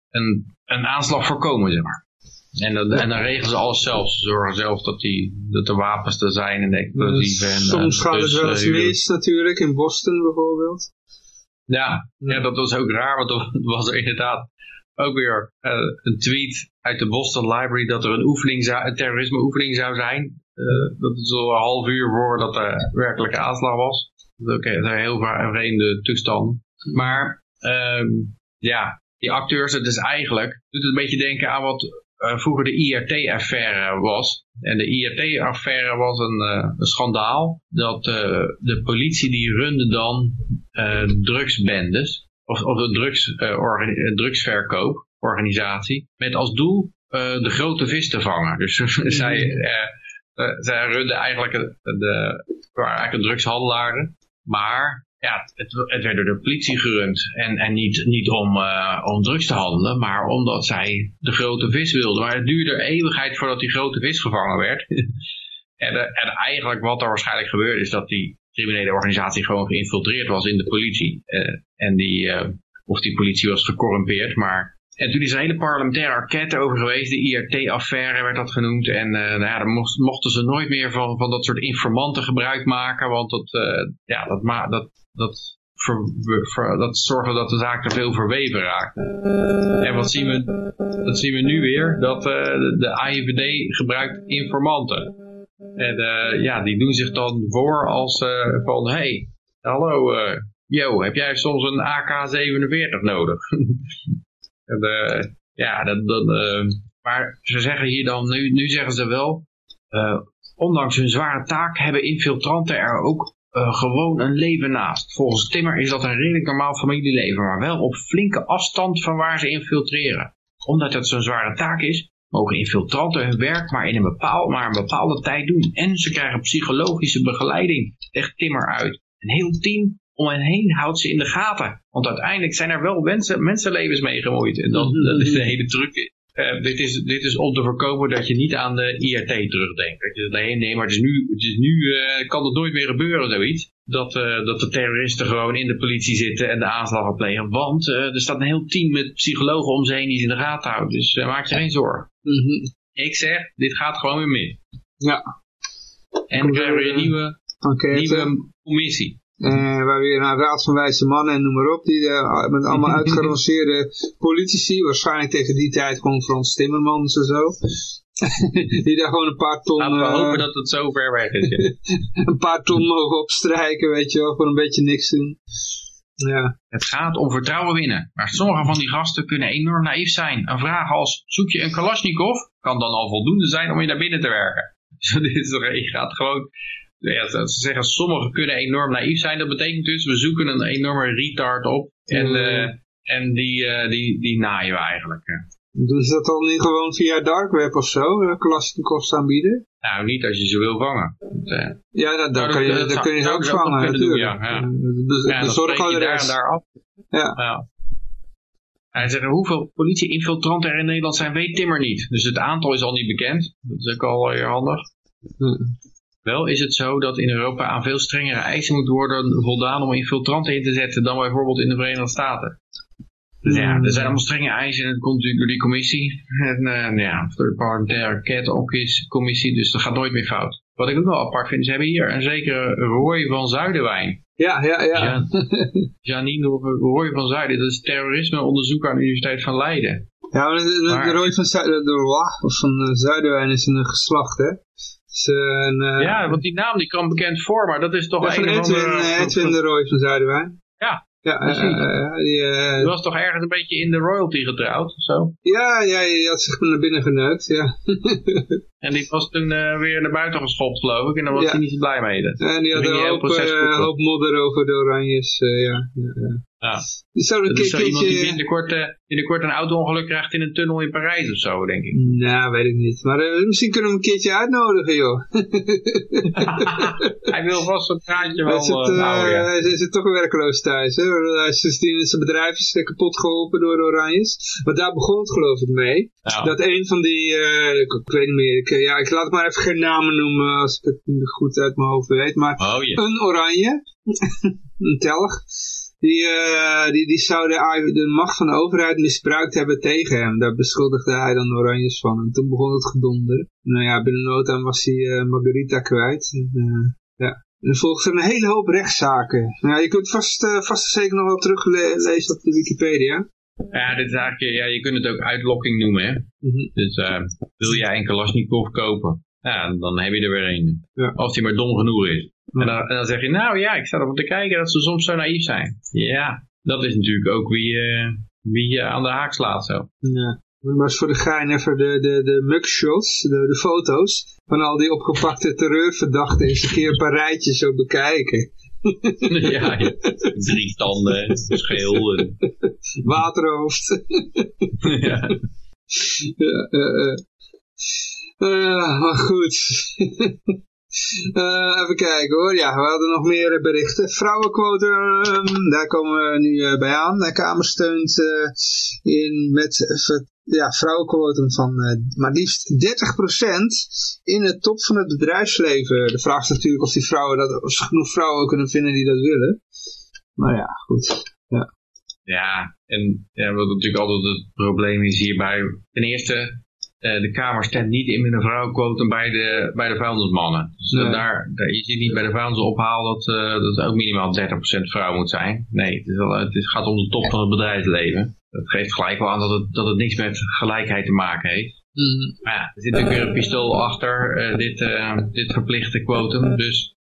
een, een aanslag voorkomen, zeg maar. En dan, en dan regelen ze alles zelf. Ze zorgen zelf dat, die, dat de wapens er zijn en de explosieven. en, eh, Soms gaat het wel eens eh, mis natuurlijk, in Boston bijvoorbeeld. Ja, ja, dat was ook raar, want er [LAUGHS] was er inderdaad ook weer eh, een tweet uit de Boston Library dat er een, oefening zou, een terrorisme oefening zou zijn. Eh, dat is al een half uur voordat de werkelijke aanslag was. Dat is ook een heel vre- vreemde toestand. Maar ehm, ja, die acteurs, het is eigenlijk, doet het een beetje denken aan wat eh, vroeger de IRT-affaire was. En de IRT-affaire was een, eh, een schandaal dat eh, de politie die runde dan eh, drugsbendes, of, of een drugs, eh, organi- eh, drugsverkooporganisatie, met als doel eh, de grote vis te vangen. Dus [LAUGHS] zij, eh, eh, zij runden eigenlijk, een- de, waren eigenlijk drugshandelaren, maar ja, het, werd door de politie gerund. En, en niet, niet om, eh, om drugs te handelen, maar omdat zij de grote vis wilden. Maar het duurde eeuwigheid voordat die grote vis gevangen werd. [LAUGHS] en, eh, en eigenlijk wat er waarschijnlijk gebeurde is dat die criminele organisatie gewoon geïnfiltreerd was in de politie. Eh, en die, of die politie was gecorrumpeerd, maar... En toen is er een hele parlementaire enquête over geweest, de IRT-affaire werd dat genoemd. En eh, nou ja, dan mocht- mochten ze nooit meer van, van dat soort informanten gebruik maken, want dat, eh, ja, dat, dat, dat, dat zorgde dat de zaak te veel verweven raakte. En wat zien we, dat zien we nu weer, dat eh, de, de AIVD gebruikt informanten. En ja, die doen zich dan voor als van, hey, hallo, yo, heb jij soms een AK-47 nodig? [LAUGHS] en, eh, ja, eh, maar ze zeggen hier dan, nu, nu zeggen ze wel, eh, ondanks hun zware taak hebben infiltranten er ook gewoon een leven naast. Volgens Timmer is dat een redelijk normaal familieleven, maar wel op flinke afstand van waar ze infiltreren. Omdat het zo'n zware taak is, mogen infiltranten hun werk maar in een, maar een bepaalde tijd doen. En ze krijgen psychologische begeleiding. Echt timmer uit. Een heel team om hen heen houdt ze in de gaten. Want uiteindelijk zijn er wel mensen, mensenlevens mee gemoeid. En dat, dat is de hele truc. Eh, dit, is, dit is om te voorkomen dat je niet aan de IRT terugdenkt. Dat je nee, nee, maar het is nu, het is nu eh, kan het nooit meer gebeuren, zoiets. Dat, eh, dat de terroristen gewoon in de politie zitten en de aanslagen plegen. Want er staat een heel team met psychologen om ze heen die ze in de gaten houden. Dus maak je geen zorgen. Mhm. Ik zeg, dit gaat gewoon weer mis. Ja. En dan krijgen we een nieuwe, Enquête. nieuwe commissie. Eh, waar weer een raad van wijze mannen en noem maar op. Die, eh, met allemaal [LAUGHS] uitgeranceerde politici. Waarschijnlijk tegen die tijd gewoon Frans Timmermans en zo. [LAUGHS] die daar gewoon een paar ton, Laten we eh, hopen dat het zo ver weg is. ja. [LAUGHS] een paar ton mogen opstrijken. Weet je wel, gewoon een beetje niks doen. Ja. Het gaat om vertrouwen winnen. Maar sommige van die gasten kunnen enorm naïef zijn. Een vraag als, zoek je een Kalashnikov? Kan dan al voldoende zijn om je naar binnen te werken. Dus dit is toch, je gaat gewoon... Ja, ze zeggen, sommigen kunnen enorm naïef zijn. Dat betekent dus, we zoeken een enorme retard op. En, Mm. eh, en die, eh, die, die naaien we eigenlijk. ja. Doen ze dat dan niet gewoon via dark web of zo? Uh, Kalashnikovs aanbieden? Nou, niet als je ze wil vangen. Eh, Ja, dat, dan, Nou, kun je, dat- kun je ze ook vangen doen, natuurlijk. ja, ja. Eh, ja, de dan spreek je daar en daar af. Ja. Ja. Hij zegt, hoeveel politie-infiltranten er in Nederland zijn, weet Timmer niet. Dus het aantal is al niet bekend. Dat is ook al weer handig. Hm. Wel is het zo dat in Europa aan veel strengere eisen moet worden voldaan om infiltranten in te zetten dan bijvoorbeeld in de Verenigde Staten. Dus ja, er zijn allemaal strenge eisen en het komt natuurlijk door die commissie. En nou ja, door de parlementaire enquêtecommissie, dus dat gaat nooit meer fout. Wat ik ook wel apart vind, ze hebben hier een zekere Roy van Zuiderwijn. Ja, ja, ja. Ja. [LAUGHS] Janine Roy van Zuiden, dat is terrorismeonderzoeker aan de Universiteit van Leiden. Ja, maar de, de, Maar- de rooi van, Zu- de Roy van Zuiderwijn is een geslacht, hè? Dus, eh, eh, ja, want die naam die kwam bekend voor, maar dat is toch van een of Edwin, andere... eh, Edwin de Roy van Zuiderwijn. Ja, Ja, die, was toch ergens een beetje in de royalty getrouwd of zo? ja, ja, die had zich naar binnen geneukt, ja. [LAUGHS] En die was toen weer naar buiten geschopt, geloof ik. En daar was Ja. hij niet zo blij mee. Dat. En die had een je hoop, hoop modder over de oranjes, ja. ja, ja. Ja. Een Dat is zo iemand die binnenkort, eh, binnenkort een auto-ongeluk krijgt in een tunnel in Parijs of zo, denk ik. Nou, weet ik niet. Maar eh, misschien kunnen we hem een keertje uitnodigen, joh. [LAUGHS] Hij wil vast een praatje wel zit, eh, houden, ja. hij zit toch werkloos thuis. Hè? Hij is sindsdien zijn bedrijf is kapot geholpen door de Oranjes. Maar daar begon het geloof ik mee. Ja. Dat een van die, eh, ik, ik weet niet meer, ik, ja, ik laat het maar even geen namen noemen als ik het niet goed uit mijn hoofd weet. Maar Oh een oranje, [LAUGHS] een telg, die, eh, die, die zou de, de macht van de overheid misbruikt hebben tegen hem. Daar beschuldigde hij dan oranjes van. En toen begon het gedonder. Nou ja, binnen no time was hij eh, Margarita kwijt. En, eh, ja. En er volgden een hele hoop rechtszaken. Nou, ja, je kunt vast, vast zeker nog wel teruglezen op de Wikipedia. Ja, dit is eigenlijk, ja, je kunt het ook uitlokking noemen, hè. Mhm. Dus wil jij een Kalashnikov kopen? Ja, dan heb je er weer een. Ja. Als die maar dom genoeg is. En, dan, en dan zeg je, nou ja, ik sta erop te kijken dat ze soms zo naïef zijn. Ja, dat is natuurlijk ook wie, eh, wie je aan de haak slaat zo. Ja. Maar eens voor de gein even de, de, de mugshots, de, de foto's van al die opgepakte terreurverdachten eens een keer een paar rijtjes zo bekijken. [LAUGHS] ja, ja, drie tanden, [LAUGHS] scheel. En, Waterhoofd. ja. [LAUGHS] ja, ja, ja. Eh, maar goed. Eh, even kijken hoor. Ja, we hadden nog meer eh, berichten. Vrouwenquotum, daar komen we nu eh, bij aan. De Kamer steunt in met ja, vrouwenquotum van maar liefst 30% in de top van het bedrijfsleven. De vraag is natuurlijk of die vrouwen dat, of genoeg vrouwen kunnen vinden die dat willen. Maar ja, goed. Ja, en ja, wat natuurlijk altijd het probleem is hierbij. Ten eerste, eh, de Kamer stemt niet in met een vrouwenquotum bij de, bij de vuilnismannen. Dus Nee. daar, daar, je ziet niet bij de vuilnisophaal dat, eh, dat het ook minimaal 30% vrouw moet zijn. Nee, het, is wel, het is- gaat om de top van het bedrijfsleven. Dat geeft gelijk wel aan dat het, dat het niks met gelijkheid te maken heeft. Maar ja, er zit natuurlijk weer een pistool achter eh, dit, eh, dit verplichte quotum. Dus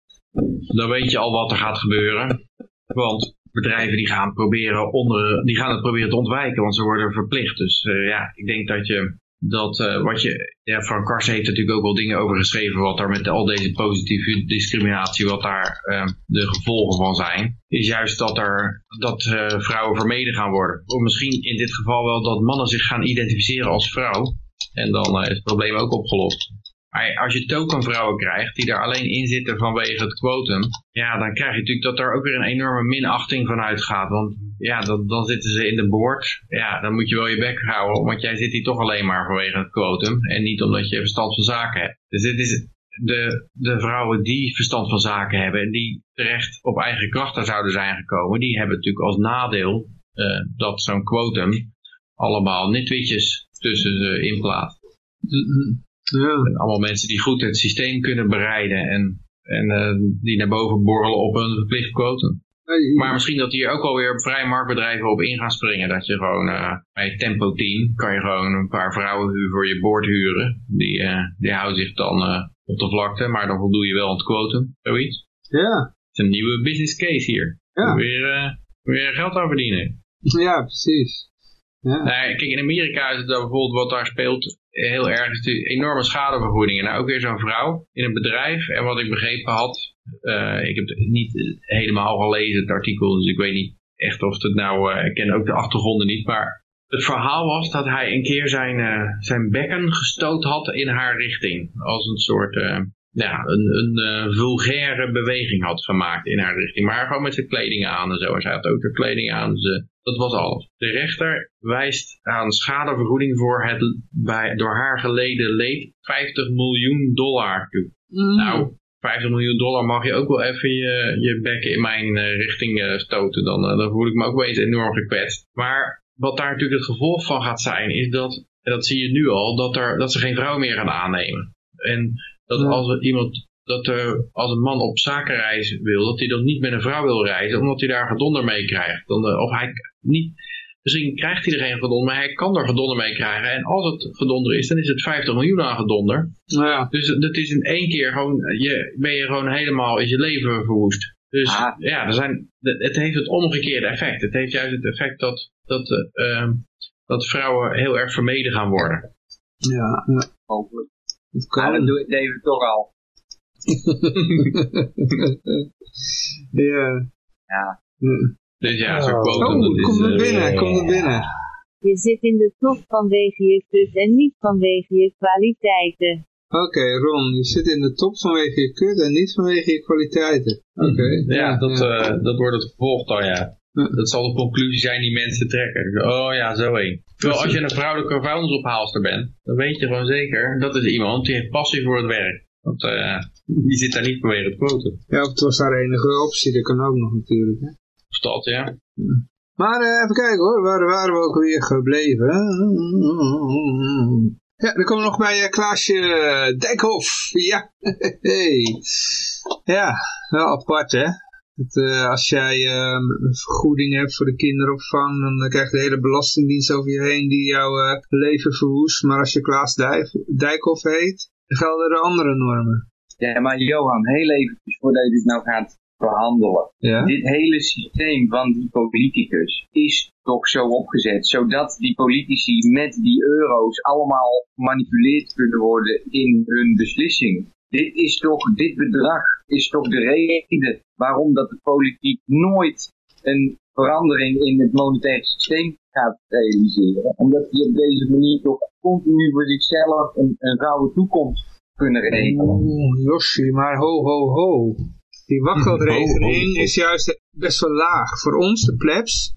dan weet je al wat er gaat gebeuren. Want bedrijven die gaan, proberen onder, die gaan het proberen te ontwijken, want ze worden verplicht. Dus eh, ja, ik denk dat je dat eh, wat je, ja, Frank Karsen heeft natuurlijk ook wel dingen over geschreven wat daar met al deze positieve discriminatie, wat daar eh, de gevolgen van zijn, is juist dat er dat eh, vrouwen vermeden gaan worden. Of misschien in dit geval wel dat mannen zich gaan identificeren als vrouw En dan is het probleem ook opgelost. Maar als je tokenvrouwen krijgt die er alleen in zitten vanwege het quotum, ja, dan krijg je natuurlijk dat er ook weer een enorme minachting van uitgaat. Want ja, dan, dan zitten ze in de boord. Ja, dan moet je wel je bek houden, want jij zit hier toch alleen maar vanwege het quotum en niet omdat je verstand van zaken hebt. Dus dit is de, de vrouwen die verstand van zaken hebben en die terecht op eigen krachten zouden zijn gekomen, die hebben natuurlijk als nadeel uh, dat zo'n quotum allemaal nitwitjes tussen ze inplaatst. Ja. En allemaal mensen die goed het systeem kunnen bereiden en, en uh, die naar boven borrelen op een verplicht quotum. Maar misschien dat hier ook alweer vrij marktbedrijven op in gaan springen. Dat je gewoon uh, bij Tempo 10 kan je gewoon een paar vrouwen voor je boord huren. Die, uh, die houden zich dan op de vlakte, maar dan voldoe je wel aan het quotum. Zoiets. Ja. Het is een nieuwe business case hier. Ja. Weer, weer geld aan verdienen. Ja, precies. Ja. Nou, kijk, in Amerika is het dan bijvoorbeeld wat daar speelt heel erg de enorme schadevergoedingen. Nou, ook weer zo'n vrouw in een bedrijf. En wat ik begrepen had, uh, ik heb het niet helemaal gelezen, het artikel, dus ik weet niet echt of het nou, uh, ik ken ook de achtergronden niet, maar het verhaal was dat hij een keer zijn, uh, zijn bekken gestoot had in haar richting. Als een soort, ja, een, een vulgaire beweging had gemaakt in haar richting. Maar gewoon met zijn kleding aan en zo. En zij had ook haar kleding aan. Dus, dat was alles. De rechter wijst aan schadevergoeding voor het bij, door haar geleden leed 50 miljoen dollar toe. Mm. Nou, 50 miljoen dollar mag je ook wel even je, je bek in mijn uh, richting uh, stoten. Dan, uh, dan voel ik me ook wel eens enorm gekwetst. Maar wat daar natuurlijk het gevolg van gaat zijn, is dat, en dat zie je nu al, dat, er, dat ze geen vrouw meer gaan aannemen. En dat Ja. als er iemand dat er, als een man op zakenreis wil, dat hij dan niet met een vrouw wil reizen, omdat hij daar gedonder mee krijgt. Dan, eh, of hij niet, misschien krijgt hij er geen gedonder, maar hij kan er gedonder mee krijgen. En als het gedonder is, dan is het 50 miljoen aan gedonder. Nou ja. Dus dat is in één keer gewoon, je, ben je gewoon helemaal in je leven verwoest. Dus Ah. ja, er zijn, het heeft het omgekeerde effect. Het heeft juist het effect dat, dat, eh, ehm, dat vrouwen heel erg vermeden gaan worden. Ja, ja. Hopelijk. Dat Maar dat kan. doe ik David toch al. [LAUGHS] ja. Ja. Dus ja, zo'n Oh, dat kom er eh, binnen, kom er binnen. Je zit in de top vanwege je kut en niet vanwege je kwaliteiten. Oké, Ron, je zit in de top vanwege je kut en niet vanwege je kwaliteiten. Oké. Ja, dat, ja. eh, dat wordt het gevolg dan, ja. Ja. Dat zal de conclusie zijn die mensen trekken. Oh ja, zo één. Terwijl als je een vrouwelijke vuilnisophaalster bent, dan weet je gewoon zeker, dat is iemand die heeft passie voor het werk. Want eh, die zit daar niet vanwege het quotum. Ja, of het was haar enige optie, dat kan ook nog natuurlijk. Hè. Of dat, ja. Maar eh, even kijken hoor, waar waren we ook weer gebleven? Ja, dan komen we nog bij eh, Klaasje Dijkhoff. Ja, [LAUGHS] hey. ja, wel apart hè. Dat, eh, als jij eh, een vergoeding hebt voor de kinderopvang, dan eh, krijgt de hele belastingdienst over je heen die jouw eh, leven verwoest. Maar als je Klaas Dijk, Dijkhoff heet, dan gelden er andere normen. Ja, maar Johan, heel eventjes voordat je dit nou gaat verhandelen. Ja? Dit hele systeem van die politicus is toch zo opgezet, zodat die politici met die euro's allemaal gemanipuleerd kunnen worden in hun beslissing. Dit is toch, dit bedrag is toch de reden waarom dat de politiek nooit een verandering in het monetaire systeem gaat realiseren. Omdat die op deze manier toch continu voor zichzelf een, een gouden toekomst kunnen regelen. Oeh, Yoshi, maar ho, ho, ho. Die wachtgeldregeling is juist best wel laag. Voor ons, de plebs,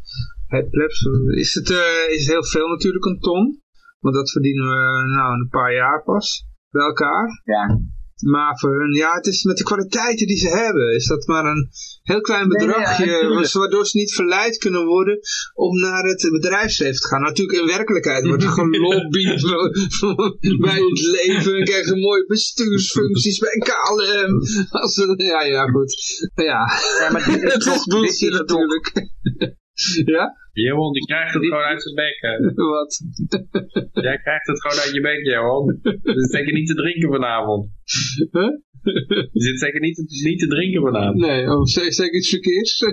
het plebs, is het eh, is heel veel natuurlijk een ton. Want dat verdienen we nou een paar jaar pas bij elkaar. Ja. Maar voor hun, ja, het is met de kwaliteiten die ze hebben, is dat maar een heel klein Nee, nee, ja, bedragje, tuurlijk. waardoor ze niet verleid kunnen worden om naar het bedrijfsleven te gaan. Natuurlijk, in werkelijkheid wordt er gelobbyd [LAUGHS] bij het leven, en krijgen ze mooie bestuursfuncties bij KLM. Als ze, ja, ja, goed. Ja, Ja, maar dit is [LAUGHS] het toch, is dit bullshit is toch natuurlijk. [LAUGHS] ja, Johan, die krijgt het gewoon uit zijn bek. hè. [LAUGHS] wat? Jij krijgt het gewoon uit je bek, Johan. Je zit zeker niet te drinken vanavond. Huh? Je zit zeker niet te, niet te drinken vanavond. Nee, oh, zeg, zeg ik iets verkeerds? [LAUGHS]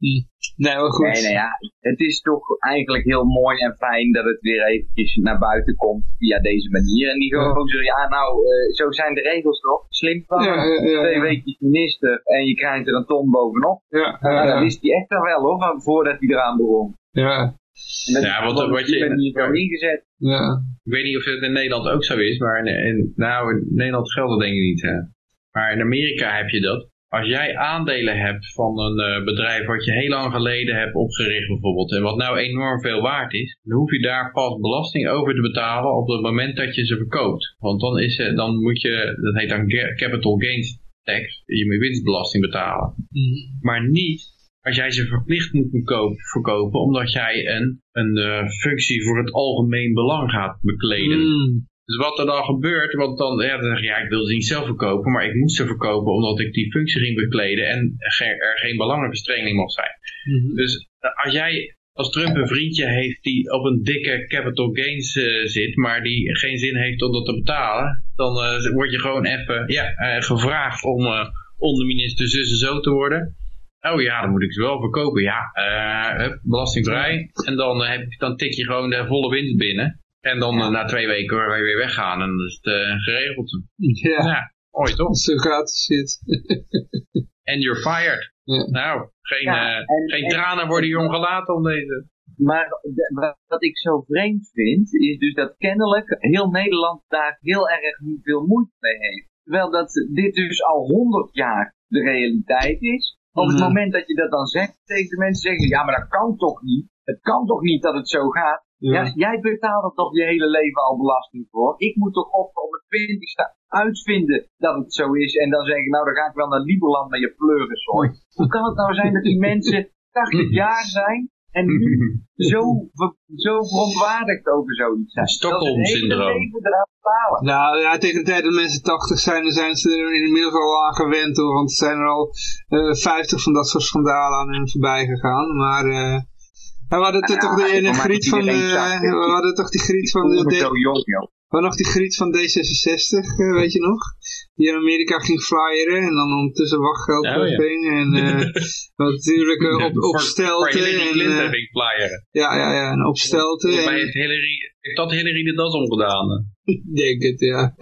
nee, maar goed. Nee, nee, ja. Het is toch eigenlijk heel mooi en fijn dat het weer eventjes naar buiten komt via deze manier. En die gozer, ja nou, eh, zo zijn de regels toch? Slim van Ja, ja, ja, twee ja. weken minister en je krijgt er een ton bovenop. Ja, Nou, ja, dat wist hij echt al wel hoor, voordat hij eraan begon. ja. Ja, want wat je-. Ja. Ik weet niet of het in Nederland ook zo is, maar in, in- nou, in Nederland geldt dat denk ik niet. Hè. Maar in Amerika heb je dat. Als jij aandelen hebt van een eh, bedrijf wat je heel lang geleden hebt opgericht bijvoorbeeld, en wat nou enorm veel waard is, dan hoef je daar pas belasting over te betalen op het moment dat je ze verkoopt. Want dan, is, eh, dan moet je, dat heet dan capital gains tax, je moet winstbelasting betalen. Maar niet als jij ze verplicht moet verkopen, omdat jij een, een eh, functie voor het algemeen belang gaat bekleden. Mm. Dus wat er dan gebeurt, want dan, ja, dan zeg je, ja, ik wil ze niet zelf verkopen, maar ik moest ze verkopen omdat ik die functie ging bekleden en er, ge- geen belangenverstrengeling mocht zijn. Mhm. Dus eh, als jij als Trump een vriendje heeft die op een dikke capital gains eh, zit, maar die geen zin heeft om dat te betalen, dan eh, word je gewoon even ja, gevraagd om onderminister zus en zo te worden. Oh ja, dan moet ik ze wel verkopen. Ja, hup, belastingvrij. En dan, heb, dan tik je gewoon de volle winst binnen. En dan eh, na twee weken waar je weer weggaan en dan is het eh, geregeld. Ja, Ja, mooi toch? zo gaat de shit. [LAUGHS] And you're fired. Ja. Nou, geen, Ja, eh, en- geen en- tranen worden hier omgelaten om deze. Maar de- wat ik zo vreemd vind, is dus dat kennelijk heel Nederland daar heel erg niet veel moeite mee heeft. Terwijl dat dit dus al honderd jaar de realiteit is. Op het Mhm. moment dat je dat dan zegt tegen de mensen, zeggen ze, ja maar dat kan toch niet? Het kan toch niet dat het zo gaat? Ja. Ja. jij betaalt er toch je hele leven al belasting voor? Ik moet toch op, op het twintigste uitvinden dat het zo is en dan zeggen, nou dan ga ik wel naar Lieberland met je pleurenzooi. Hoe kan het nou zijn dat die mensen [LAUGHS] 80 jaar zijn en nu zo, zo verontwaardigd over zoiets zijn? Stockholm-syndroom. Nou ja, tegen de tijd dat mensen 80 zijn, dan zijn ze er inmiddels al aan gewend hoor. Want er zijn er al eh 50 van dat soort schandalen aan hen voorbij gegaan. Maar eh, we hadden toch de ene voor mij griet van, eh, we hadden toch die griet van de, de- we hadden nog die griet van D66, eh, weet je nog? Die in Amerika ging flyeren en dan ondertussen wachtgeld Oh, ja. En eh, [LAUGHS] wat natuurlijk eh, op, Voor- opstelten. voor Hillary en, Clinton ging flyeren. ja, ja, ja, en opstelten. Volgens mij En, heeft, Hillary, heeft dat Hillary de das omgedaan. hè? Ik [LAUGHS] denk het, ja.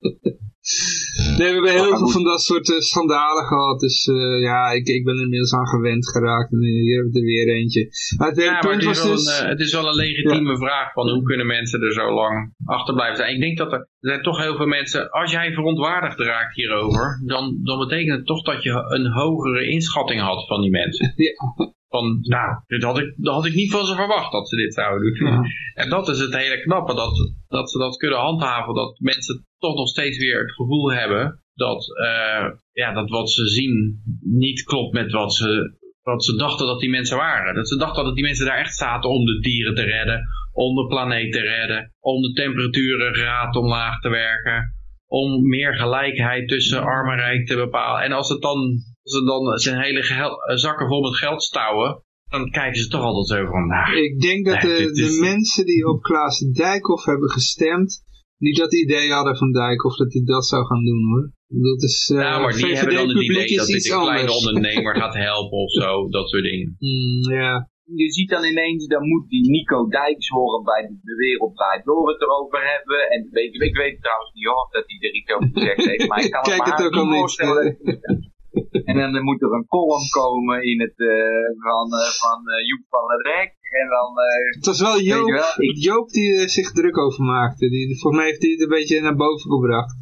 [LAUGHS] Nee, we hebben heel veel van dat soort eh, schandalen gehad. Dus eh, ja, ik, ik ben er inmiddels aan gewend geraakt. En hier hebben we er weer eentje. Maar het Ja, maar het is, wel dus... een, eh, het is wel een legitieme vraag van hoe kunnen mensen er zo lang achter blijven zijn. Ik denk dat er, er zijn toch heel veel mensen, als jij verontwaardigd raakt hierover, dan, dan betekent het toch dat je een hogere inschatting had van die mensen. [LAUGHS] Ja. Van, nou, dit had ik, dat had ik niet van ze verwacht dat ze dit zouden doen. Ja. En dat is het hele knappe, dat, dat ze dat kunnen handhaven, dat mensen toch nog steeds weer het gevoel hebben dat, eh, ja, dat wat ze zien niet klopt met wat ze, wat ze dachten dat die mensen waren. Dat ze dachten dat die mensen daar echt zaten om de dieren te redden, om de planeet te redden, om de temperaturengraad omlaag te werken, om meer gelijkheid tussen arm en rijk te bepalen. En als het dan, ze dan zijn hele eh, zakken vol met geld stouwen, dan kijken ze toch altijd zo van, nou, Ik denk dat Nee, de, is- de mensen die op Klaas Dijkhoff hebben gestemd, niet dat idee hadden van Dijkhoff dat hij dat zou gaan doen hoor. Het is, eh, nou, maar die hebben dan het idee dat dit een kleine ondernemer gaat helpen of zo, [LAUGHS] dat soort dingen. Mm, ja. je ziet dan ineens, dan moet die Nico Dijkshoorn bij de, de Wereld Draait Door het erover hebben. En weet, ik weet trouwens niet hoor, dat hij er iets over gezegd heeft, maar ik kan [LAUGHS] Kijk het het me ook niet. voorstellen. [LAUGHS] [LAUGHS] En dan eh, moet er een column komen in het, eh, van, eh, van eh, Joep van het Rek. En dan, Het was wel Joop, wel, ik- Joop die er zich druk over maakte. Die, volgens mij heeft hij het een beetje naar boven gebracht.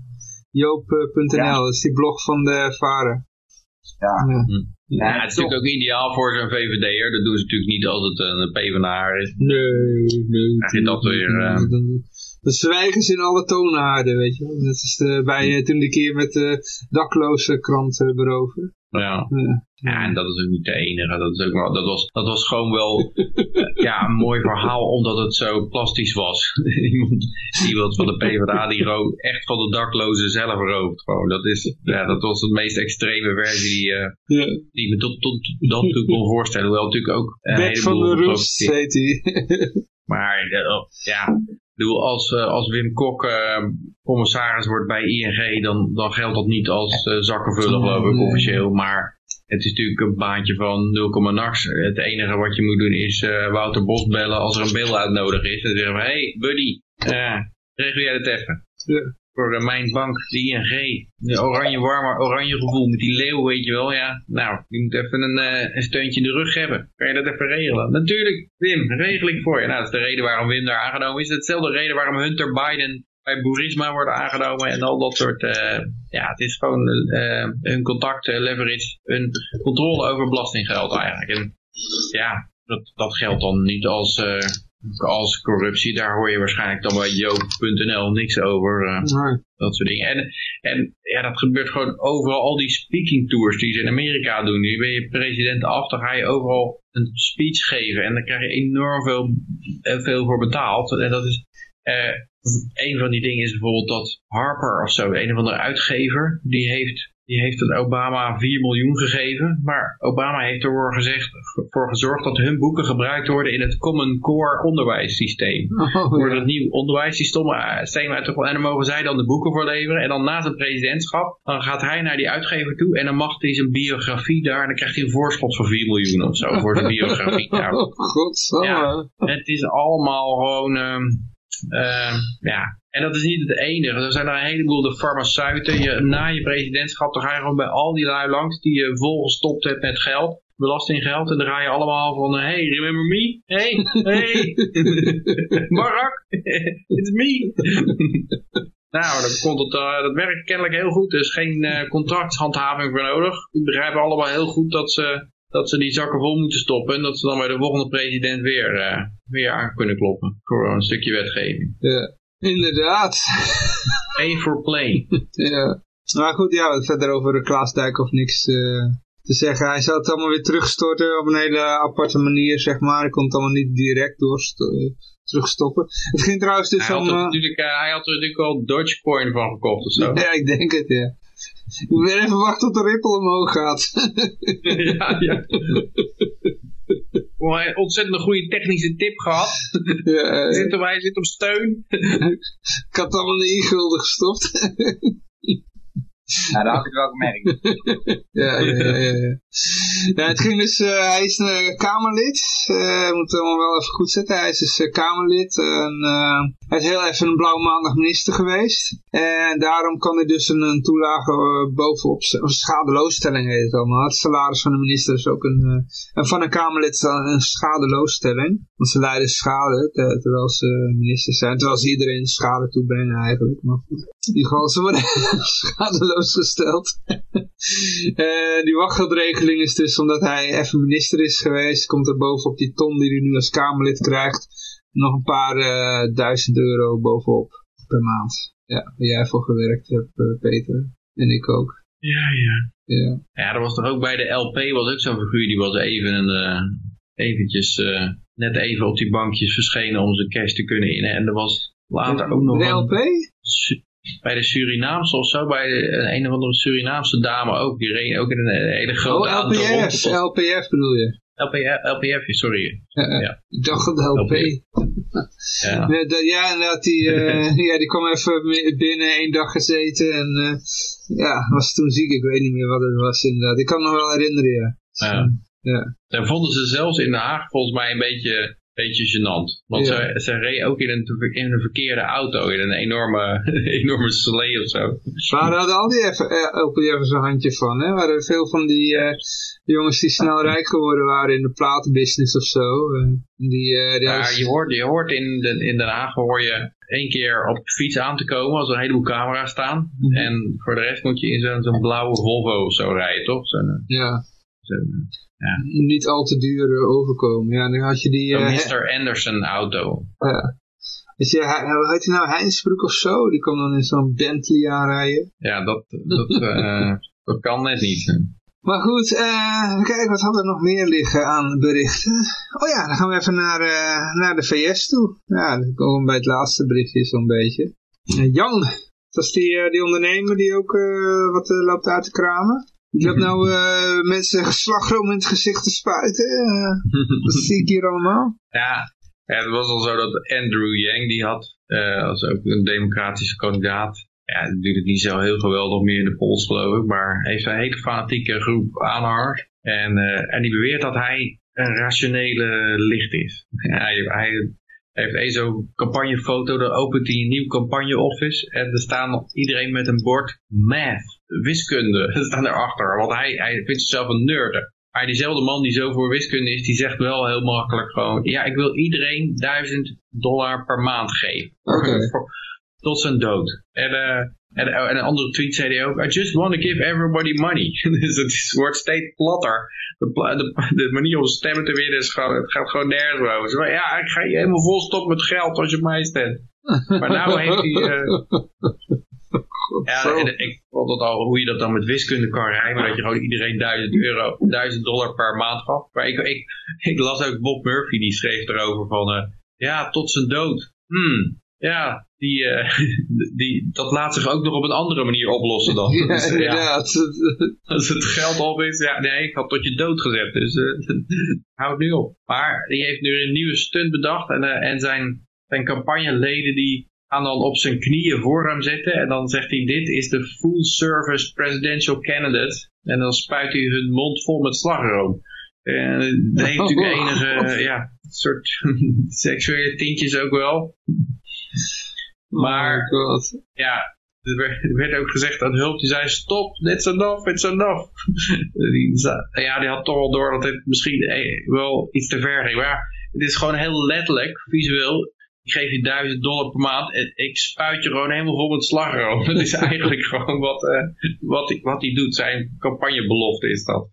Joop.nl, Ja. dat is die blog van de varen. Ja. Ja. Ja, ja, het is natuurlijk ook ideaal voor zo'n VVD'er. Dat doen ze natuurlijk niet als het een PvdA is. Nee, nee. Krijg je dat weer, Zwijgen ze in alle toonaarden, weet je wel. Dat is de, bij, eh, toen die keer met de dakloze krant eh, beroven. Ja. Ja. en dat is ook niet de enige. Dat, is ook wel, dat, was, dat was gewoon wel eh, [LAUGHS] ja, een mooi verhaal, omdat het zo plastisch was. [LAUGHS] iemand, iemand van de PvdA die gewoon echt van de daklozen zelf rooft. Gewoon. Dat, is, ja, dat was de meest extreme versie die, eh, Ja. die ik me tot, tot dan toe kon voorstellen. Hoewel natuurlijk ook Bek van de rust, heet hij. [LAUGHS] Maar eh, ja, bedoel, als, eh, als Wim Kok eh, commissaris wordt bij ING, dan, dan geldt dat niet als eh zakkenvullen, geloof ik, officieel. Maar het is natuurlijk een baantje van 0, nachts. Het enige wat je moet doen is Wouter Bos bellen als er een bail-out nodig is. En zeggen van, hey buddy, regel jij het even. Ja. Voor eh, mijn bank, de ING. De oranje warme, oranje gevoel met die leeuw, weet je wel. Ja, nou, die moet even een, eh, een steuntje in de rug hebben. Kan je dat even regelen? Natuurlijk, Wim, regel ik voor je. Nou, dat is de reden waarom Wim daar aangenomen is. Hetzelfde reden waarom Hunter Biden bij Burisma wordt aangenomen en al dat soort, eh, ja, het is gewoon eh, hun contact, leverage, hun controle over belastinggeld eigenlijk. En ja, dat, dat geldt dan niet als, als corruptie, daar hoor je waarschijnlijk dan bij joop.nl niks over, eh, Nee. dat soort dingen. En, en ja, dat gebeurt gewoon overal, al die speaking tours die ze in Amerika doen, nu ben je president af, dan ga je overal een speech geven en dan krijg je enorm veel, eh, veel voor betaald. En dat is, eh, een van die dingen is bijvoorbeeld dat Harper of zo, een of andere uitgever, die heeft, die heeft het Obama 4 miljoen gegeven. Maar Obama heeft ervoor gezegd, voor gezorgd dat hun boeken gebruikt worden in het Common Core onderwijssysteem. Oh, ja. het nieuw onderwijssysteem eh, systeem uitgevoerd en dan mogen zij dan de boeken voor leveren. En dan na zijn presidentschap, dan gaat hij naar die uitgever toe en dan mag hij zijn biografie daar en dan krijgt hij een voorschot van 4 miljoen of zo voor zijn biografie. [LAUGHS] Oh, godsamme. Ja. het is allemaal gewoon, ehm, ehm, ja. En dat is niet het enige. Er zijn er een heleboel de farmaceuten. Je, na je presidentschap, ga je gewoon bij al die lui langs die je volgestopt hebt met geld. Belastinggeld. En dan ga je allemaal van, hey, remember me? Hey, hey, [LAUGHS] Barack, [LAUGHS] it's me. [LAUGHS] nou, dat, komt het, eh, dat werkt kennelijk heel goed. Er is geen eh, contracthandhaving voor nodig. Die begrijpen allemaal heel goed dat ze, dat ze die zakken vol moeten stoppen. En dat ze dan bij de volgende president weer, eh, weer aan kunnen kloppen. Voor een stukje wetgeving. Ja. Inderdaad. Pay for play. [LAUGHS] ja. Maar goed, ja, verder over Klaas Dijk of niks eh, te zeggen. Hij zal het allemaal weer terugstorten op een hele aparte manier, zeg maar. Hij komt allemaal niet direct door eh, terugstoppen. Het ging trouwens dus Hij had, om... er eh, natuurlijk, hij had er natuurlijk al Dogecoin van gekocht of zo. [LAUGHS] ja, ik denk het, ja. Ik weer even wachten tot de Ripple omhoog gaat. [LAUGHS] ja, ja. Heeft ontzettend een goede technische tip gehad. [LAUGHS] ja, Hij zit op, hij zit op steun. ik had allemaal in e-gulden gestopt. Nou, dat had ik wel gemerkt. [LAUGHS] ja, ja, ja, ja, het ging dus, eh, hij is een eh, Kamerlid. Eh, we moeten allemaal wel even goed zetten. Hij is dus eh, Kamerlid. En, eh, hij is heel even een blauwe maandag minister geweest. En daarom kan hij dus een, een toelage eh, bovenop, of schadeloosstelling heet het allemaal. Het salaris van de minister is ook een, eh, en van een Kamerlid een schadeloosstelling. Want ze lijden schade te- terwijl ze minister zijn. Terwijl ze iedereen schade toebrengen eigenlijk. Maar goed. In geval, ze worden [LAUGHS] schadeloos gesteld. Eh, die wachtgeldregeling is dus omdat hij even minister is geweest, komt er bovenop die ton die hij nu als Kamerlid krijgt, nog een paar eh, duizend euro bovenop per maand. Ja, waar jij voor gewerkt hebt, eh, Peter. En ik ook. Ja, ja. Ja. Ja, er was toch ook bij de LP was ook zo'n figuur, die was even een, eh, eventjes, eh, net even op die bankjes verschenen om zijn cash te kunnen innen. En er was later ook nog De LP? Bij de Surinaamse of zo, bij de, een of andere Surinaamse dame ook, die reed ook in een hele grote Oh. LPF. LPF bedoel je? LPF, LPF, sorry. Ja. Ik dacht dat LP. LP. [LAUGHS] Ja. Ja, dat- ja, inderdaad, die, eh, [LAUGHS] ja, die kwam even binnen één dag gezeten en eh, ja, was toen ziek, ik weet niet meer wat het was inderdaad. Ik kan me nog wel herinneren, ja. Ja. Ja. Daar vonden ze zelfs in Den Haag volgens mij een beetje, beetje gênant. Want Ja. ze, ze reed ook in een, in een verkeerde auto, in een enorme, [LAUGHS] enorme slee of zo. Maar daar hadden al die even, eh, LPF zijn handje van, hè. Er waren veel van die eh, jongens die snel rijk geworden waren in de platenbusiness of zo. eh, die, eh, die Ja, hadden- je hoort, je hoort in, de, in Den Haag hoor je één keer op fiets aan te komen als er een heleboel camera's staan. Mhm. En voor de rest moet je in zo'n blauwe Volvo of zo rijden, toch? Zo'n ja, zo'n niet al te duur eh, overkomen. Ja, dan had je die... eh, Mr. Anderson auto. Ja. Dus ja, hij- hoe heet hij nou? Heinsbroek of zo? Die kwam dan in zo'n Bentley aanrijden. Ja, dat, dat, [LAUGHS] eh, dat kan net niet. Maar goed, eh, even kijken, wat hadden we nog meer liggen aan berichten? Oh ja, dan gaan we even naar, eh, naar de VS toe. Ja, dan komen we bij het laatste berichtje zo'n beetje. Uh, Jan, dat is die, eh, die ondernemer die ook eh, wat eh, loopt uit te kramen. Die loopt [LAUGHS] nou eh, mensen slagroom in het gezicht te spuiten. eh. dat zie ik hier allemaal. Ja, ja, het was al zo dat Andrew Yang, die had eh, als ook een democratische kandidaat, ja, het niet zo heel geweldig meer in de polls geloof ik, maar heeft een hele fanatieke groep aanhangers. En, en die beweert dat hij een rationele licht is. hij, hij, Hij heeft één zo'n campagnefoto, dan opent hij een nieuw campagneoffice en er staan iedereen met een bord math, wiskunde, [LAUGHS] staan erachter. Want hij, hij vindt zichzelf een nerd. Maar diezelfde man die zo voor wiskunde is, die zegt wel heel makkelijk gewoon, ja, ik wil iedereen 1000 dollar per maand geven. [LAUGHS] Tot zijn dood. En, eh, en, en een andere tweet zei hij ook, I just want to give everybody money. [LAUGHS] dus het wordt steeds platter. De, de, de manier om stemmen te winnen is gewoon, het gaat gewoon nergens over. Ja, ik ga je helemaal vol stoppen met geld als je op mij stemt. Maar nou heeft hij... eh, ja, en ik vond het al hoe je dat dan met wiskunde kan rijmen. Dat je gewoon iedereen 1000 euro, 1000 dollar per maand gaf. Maar ik, ik, ik las ook Bob Murphy, die schreef erover van... eh, ja, tot zijn dood. Hmm, ja, die, eh, [LAUGHS] die, dat laat zich ook nog op een andere manier oplossen dan. [LAUGHS] Ja, Dus, ja, [LAUGHS] als het geld op is, ja, nee, ik had tot je dood gezet. Dus eh hou het nu op. Maar die heeft nu een nieuwe stunt bedacht. En, en zijn, zijn campagneleden die gaan dan op zijn knieën voor hem zitten. En dan zegt hij, dit is de full service presidential candidate. En dan spuit hij hun mond vol met slagroom. En dat heeft natuurlijk enige, eh, ja, soort [LAUGHS] seksuele tintjes ook wel. Maar Oh ja, er werd, er werd ook gezegd aan hulp, die zei stop, it's enough, it's enough. [LAUGHS] die, za- ja, die had toch wel door dat dit misschien eh, wel iets te ver ging. Maar het is gewoon heel letterlijk, visueel. Ik geef je duizend dollar per maand en ik spuit je gewoon helemaal vol met slagroom. [LAUGHS] Dat is eigenlijk gewoon wat, eh, wat, hij, wat hij doet. Zijn campagnebelofte is dat.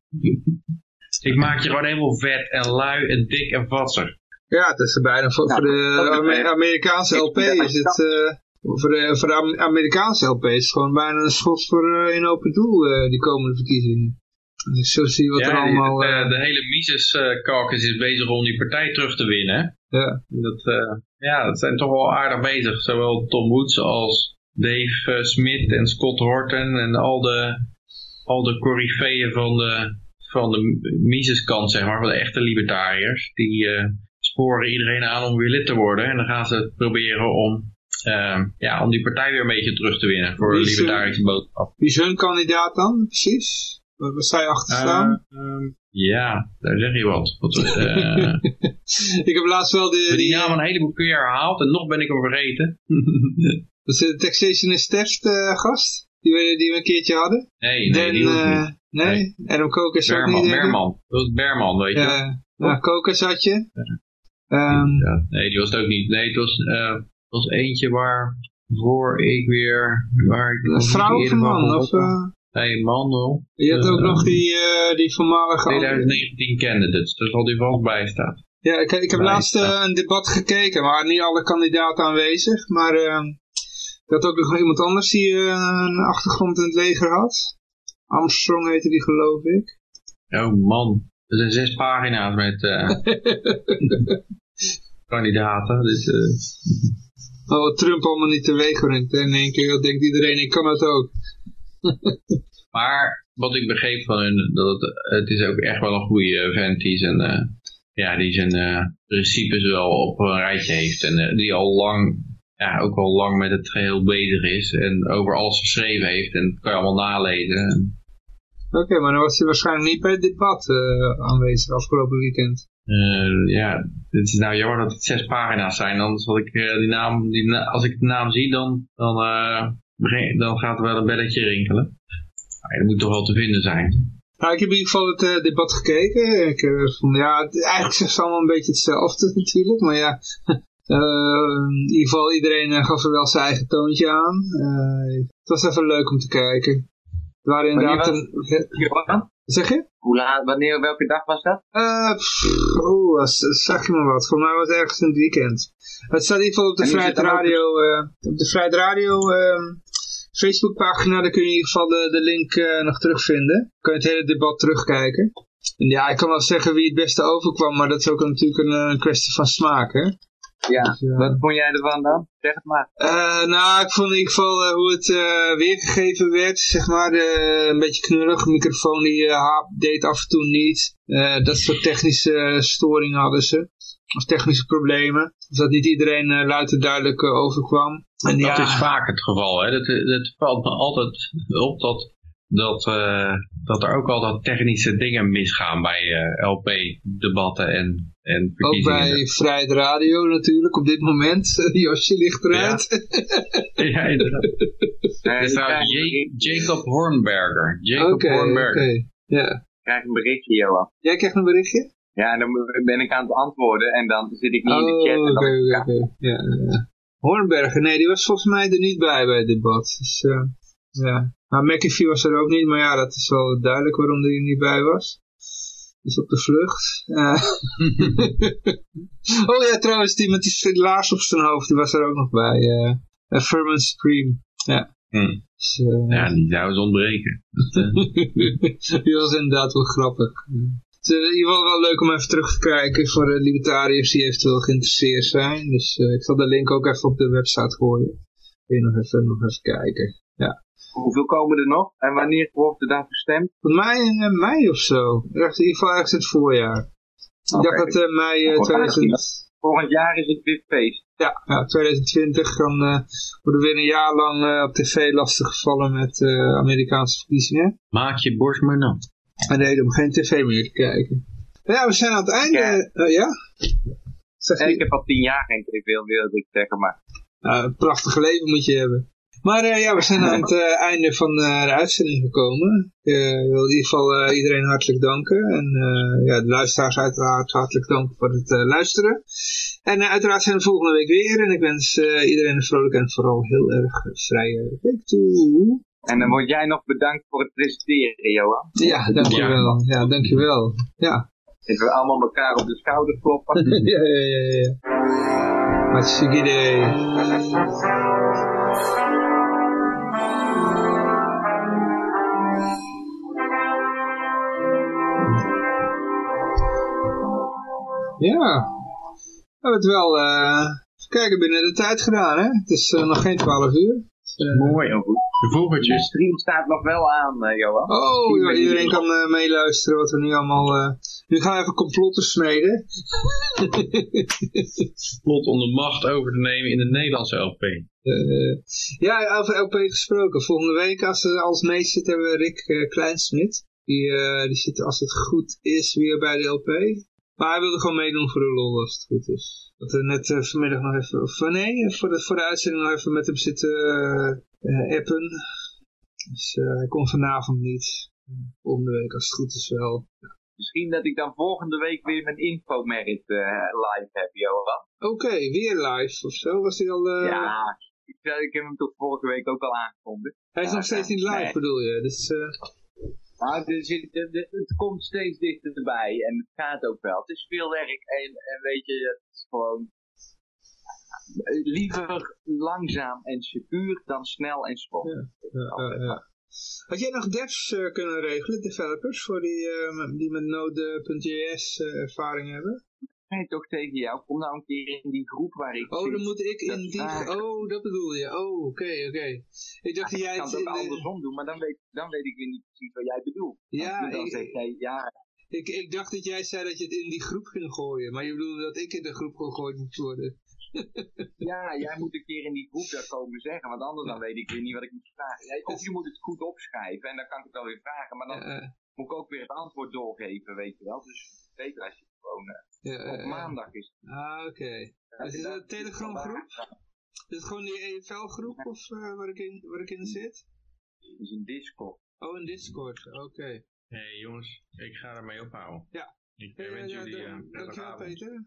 ik maak je gewoon helemaal vet en lui en dik en vatsig. Ja, het is bijna voor, voor de Amer- betreft- Amerikaanse Ik- LP is het... eh, voor de, voor de Am- Amerikaanse LP is het gewoon bijna een schot voor eh, in open doel, eh, die komende verkiezingen. Zo zie wat er Ja, allemaal... de, eh, de hele Mises eh, caucus is bezig om die partij terug te winnen. ja. Dat, eh, ja, dat zijn toch wel aardig bezig. Zowel Tom Woods als Dave eh, Smith en Scott Horton en al de, al de coryfeeën van de, van de Mises-kant, zeg maar, van de echte libertariërs. Die sporen iedereen aan om weer lid te worden. En dan gaan ze proberen om, ja, om die partij weer een beetje terug te winnen voor eh, libertarische boodschap. Wie is hun kandidaat dan, precies? Waar sta je achter staan? Eh, ehm, ja, daar zeg je wat. wat eh, [LAUGHS] ik heb laatst wel de... die die naam een heleboel keer herhaald en nog ben ik hem vergeten. [LAUGHS] dat is de Taxationist Theft eh, gast, die we, die we een keertje hadden. Nee, nee, Den, niet. nee, Adam Kokers ook niet, Berman, denk ik. Berman. Dat was Berman, weet je. Ja, nou, Kokers had je. Ehm, Ja, nee, die was het ook niet. Nee, het was, het was eentje waar voor ik weer... Waar ik een niet vrouw of een man? Of, had. eh, Nee, man wel. je had ook Eh, nog die, eh, die voormalige... 2019 candidates, daar zal die vast bij staan. Ja, ik, ik heb laatst eh, een debat gekeken, maar niet alle kandidaten aanwezig. Maar ik had ook nog iemand anders die een achtergrond in het leger had. Armstrong heette die geloof ik. Oh man, er zijn zes pagina's met [LAUGHS] kandidaten. Dus, Oh, wat Trump allemaal niet teweeg brengt. En in één keer dat denkt iedereen, ik kan het ook. Maar wat ik begreep van hun, dat het, het is ook echt wel een goede vent die zijn, eh, ja, die zijn eh, principes wel op een rijtje heeft. En eh, die al lang, ja, ook al lang met het geheel bezig is. En over alles geschreven heeft. En dat kan je allemaal nalezen. Oké, maar dan was hij waarschijnlijk niet bij het debat aanwezig afgelopen weekend. Ja, het is nou jammer dat het zes pagina's zijn. Anders had ik die naam, die na- als ik de naam zie, dan, dan, dan gaat er wel een belletje rinkelen. Maar dat moet toch wel te vinden zijn. Nou, ik heb in ieder geval het eh, debat gekeken. Ik eh, vond, ja, het- eigenlijk zegt ze allemaal een beetje hetzelfde [LAUGHS] natuurlijk. Maar ja, [LAUGHS] eh, in ieder geval iedereen gaf er wel zijn eigen toontje aan. Eh, het was even leuk om te kijken. Er waren inderdaad Wanneer een... Zeg je? Hoe laat, wanneer, welke dag was dat? Eh, pff, Oeh, was- zag je maar wat. Voor mij was het ergens in het weekend. Het staat in ieder geval op de Vrijheid Radio, eh, op de Vrijheid Radio ehm, Facebookpagina. Daar kun je in ieder geval de, de link eh, nog terugvinden. Kun je het hele debat terugkijken. En ja, ik kan wel zeggen wie het beste overkwam, maar dat is ook natuurlijk een, eh, kwestie van smaak, hè. Ja, Dus, ja. wat vond jij ervan dan? Zeg het maar. Eh, nou, ik vond in ieder geval hoe het weergegeven werd, zeg maar, een beetje knullig. De microfoon die deed af en toe niet. Dat soort technische storingen hadden ze. Of technische problemen. Dus dat niet iedereen eh, luid en duidelijk eh, overkwam. En Dat ja, is vaak het geval. Hè? Dat, dat valt me altijd op dat dat, eh, dat er ook altijd technische dingen misgaan bij eh, LP-debatten en, en Ook bij Vrijheid Radio natuurlijk op dit moment. [LAUGHS] Josje ligt eruit. Ja, inderdaad. Eh, Het is trouwens Ja- Jacob Hornberger. Jacob Hornberger. oké. Ja. ik krijg een berichtje, Johan. Jij krijgt een berichtje? Ja, en dan ben ik aan het antwoorden en dan zit ik niet in de Oh, chat. oké, dan, oké, oké. Ja, ja. Hornberger, nee, die was volgens mij er niet bij bij het debat. Dus, eh, ja. Nou, McAfee was er ook niet, maar ja, dat is wel duidelijk waarom hij er niet bij was. Die is op de vlucht. Eh. [LAUGHS] oh ja, trouwens, die met die laars op zijn hoofd, die was er ook nog bij. eh uh, Furman Supreme. Ja. Hm. Dus, Ja, die zou eens ontbreken. Dat, [LAUGHS] die was inderdaad wel grappig. Het is in ieder geval wel leuk om even terug te kijken voor de libertariërs die eventueel geïnteresseerd zijn. Dus eh, ik zal de link ook even op de website gooien. Kun je nog even, nog even kijken. Ja. hoeveel komen er nog? En wanneer wordt er dan gestemd? Mij in eh, mei of zo. Ik dacht in ieder geval ergens in het voorjaar. Ik dacht dat eh, mei eh, Goed, 2000, Volgend jaar is het weer feest. ja, ja, 2020 dan eh, worden we weer een jaar lang eh, op tv lastiggevallen met eh, Amerikaanse verkiezingen. maak je borst maar nat. En reden om geen tv meer te kijken. Ja, we zijn aan het einde. Ja. eh, ja? Zeg Eh, ik heb al tien jaar geen tv, wilde ik zeggen, maar Nou, een prachtig leven moet je hebben. Maar eh, ja, we zijn aan het einde van de uitzending gekomen. Ik wil in ieder geval iedereen hartelijk danken. En ja, de luisteraars uiteraard hartelijk danken voor het luisteren. En uiteraard zijn we volgende week weer. En ik wens iedereen een vrolijke en vooral heel erg vrije week toe. En dan word jij nog bedankt voor het presenteren, Johan. Ja, dankjewel. Ja, dankjewel. Ja. Dat we allemaal elkaar op de schouder kloppen. [LAUGHS] ja, ja, ja, ja. Hartstikke idee. Ja, we hebben het wel, eh, even kijken, binnen de tijd gedaan, hè? Het is eh, nog geen 12 uur. Mooi, heel goed. De De vogeltjes. stream staat nog wel aan, eh, Johan. Oh, ja, iedereen kan eh, meeluisteren wat we nu allemaal... eh, Nu gaan we even complotten smeden. [LAUGHS] Plot om de macht over te nemen in de Nederlandse LP. Eh, ja, over LP gesproken. Volgende week, als er als meest zit, hebben we Rick eh, Kleinsmit. Die, eh, die zit, als het goed is, weer bij de LP. Maar hij wilde gewoon meedoen voor de lol, als het goed is. Dat we net eh, vanmiddag nog even, of eh, nee, voor de, voor de uitzending nog even met hem zitten eh, appen. Dus hij komt vanavond niet. Volgende week, als het goed is wel. Misschien dat ik dan volgende week weer mijn infomerit live heb, Johan. Oké, weer live of zo? Was hij al... Ja, ik, ik heb hem toch vorige week ook al aangekondigd. Hij is nog steeds niet live, Nee. bedoel je? Dus, Maar het komt steeds dichterbij en het gaat ook wel. Het is veel werk en, en weet je, het is gewoon eh, liever langzaam en secuur dan snel en spot. Ja. Ja. Had jij nog devs eh, kunnen regelen, developers, voor die, eh, die met Node.js ervaring hebben? Nee, toch tegen jou. Kom nou een keer in die groep waar ik Oh, zit. dan moet ik in Dat die... Oh, dat bedoel je. Oh, oké, oké. Ik dacht dat ik jij kan het ook de- andersom doen, maar dan weet, dan weet ik weer niet precies wat jij bedoelt. Ja, Want dan ik- zeg jij, ja, Ik, ik dacht dat jij zei dat je het in die groep ging gooien, maar je bedoelde dat ik in de groep gegooid moet worden. [LAUGHS] ja, jij moet een keer in die groep daar komen zeggen, want anders dan weet ik weer niet wat ik moet vragen. Jij- Of je moet het goed opschrijven en dan kan ik het wel weer vragen, maar dan eh, moet ik ook weer het antwoord doorgeven, weet je wel. Dus beter als je gewoon ja, op maandag is. Ah, oké. Is het een Telegram groep? Is het gewoon die EFL groep of eh, waar, ik in, waar ik in zit? Het is een Discord. Oh, een Discord, oké. Hé hey, jongens, ik ga ermee ophouden. Ja. Ik Ja, ja, wens ja, jullie een prettige dankjewel avond. Peter.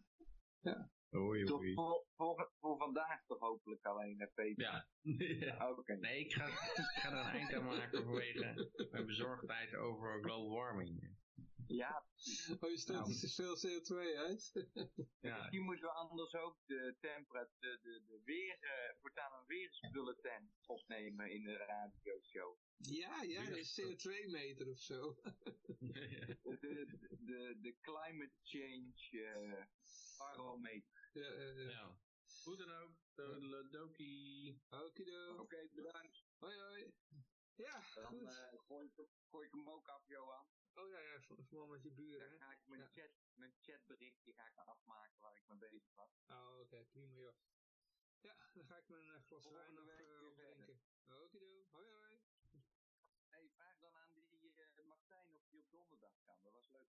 Hoi. voor, voor, voor vandaag toch hopelijk alleen, hè, Peter? Ja. ja. [LAUGHS] Oké. Nee, ik ga, ik ga er een eind aan maken vanwege mijn bezorgdheid over global warming. Ja, [LAUGHS] Oh, je stoot Nou. dus veel CO2 uit. [LAUGHS] Ja, misschien moeten we anders ook de temperatuur, de, de, de weer, eh voortaan een weersbulletin opnemen in de radioshow. ja, ja, is CO2-meter of zo. [LAUGHS] ja. De, de, de, de climate change eh barometer. ja, ja, ja. Hoe dan ook, Toedeledokie. Okido. Oké, bedankt. Hoi, hoi. Ja, Dan goed. eh, gooi, ik, gooi ik hem ook af, Johan. Oh ja, ja, vooral met je buren, Dan ga ik mijn, Ja. chat, mijn chatberichtje ga ik afmaken waar ik mee bezig was. Oh, oké, prima, joh. Ja, dan ga ik mijn eh, glas wijn nog weer opdrinken. Okido. Hoi, hoi. Hey, Vraag dan aan die eh, Martijn of die op donderdag kan. Dat was leuk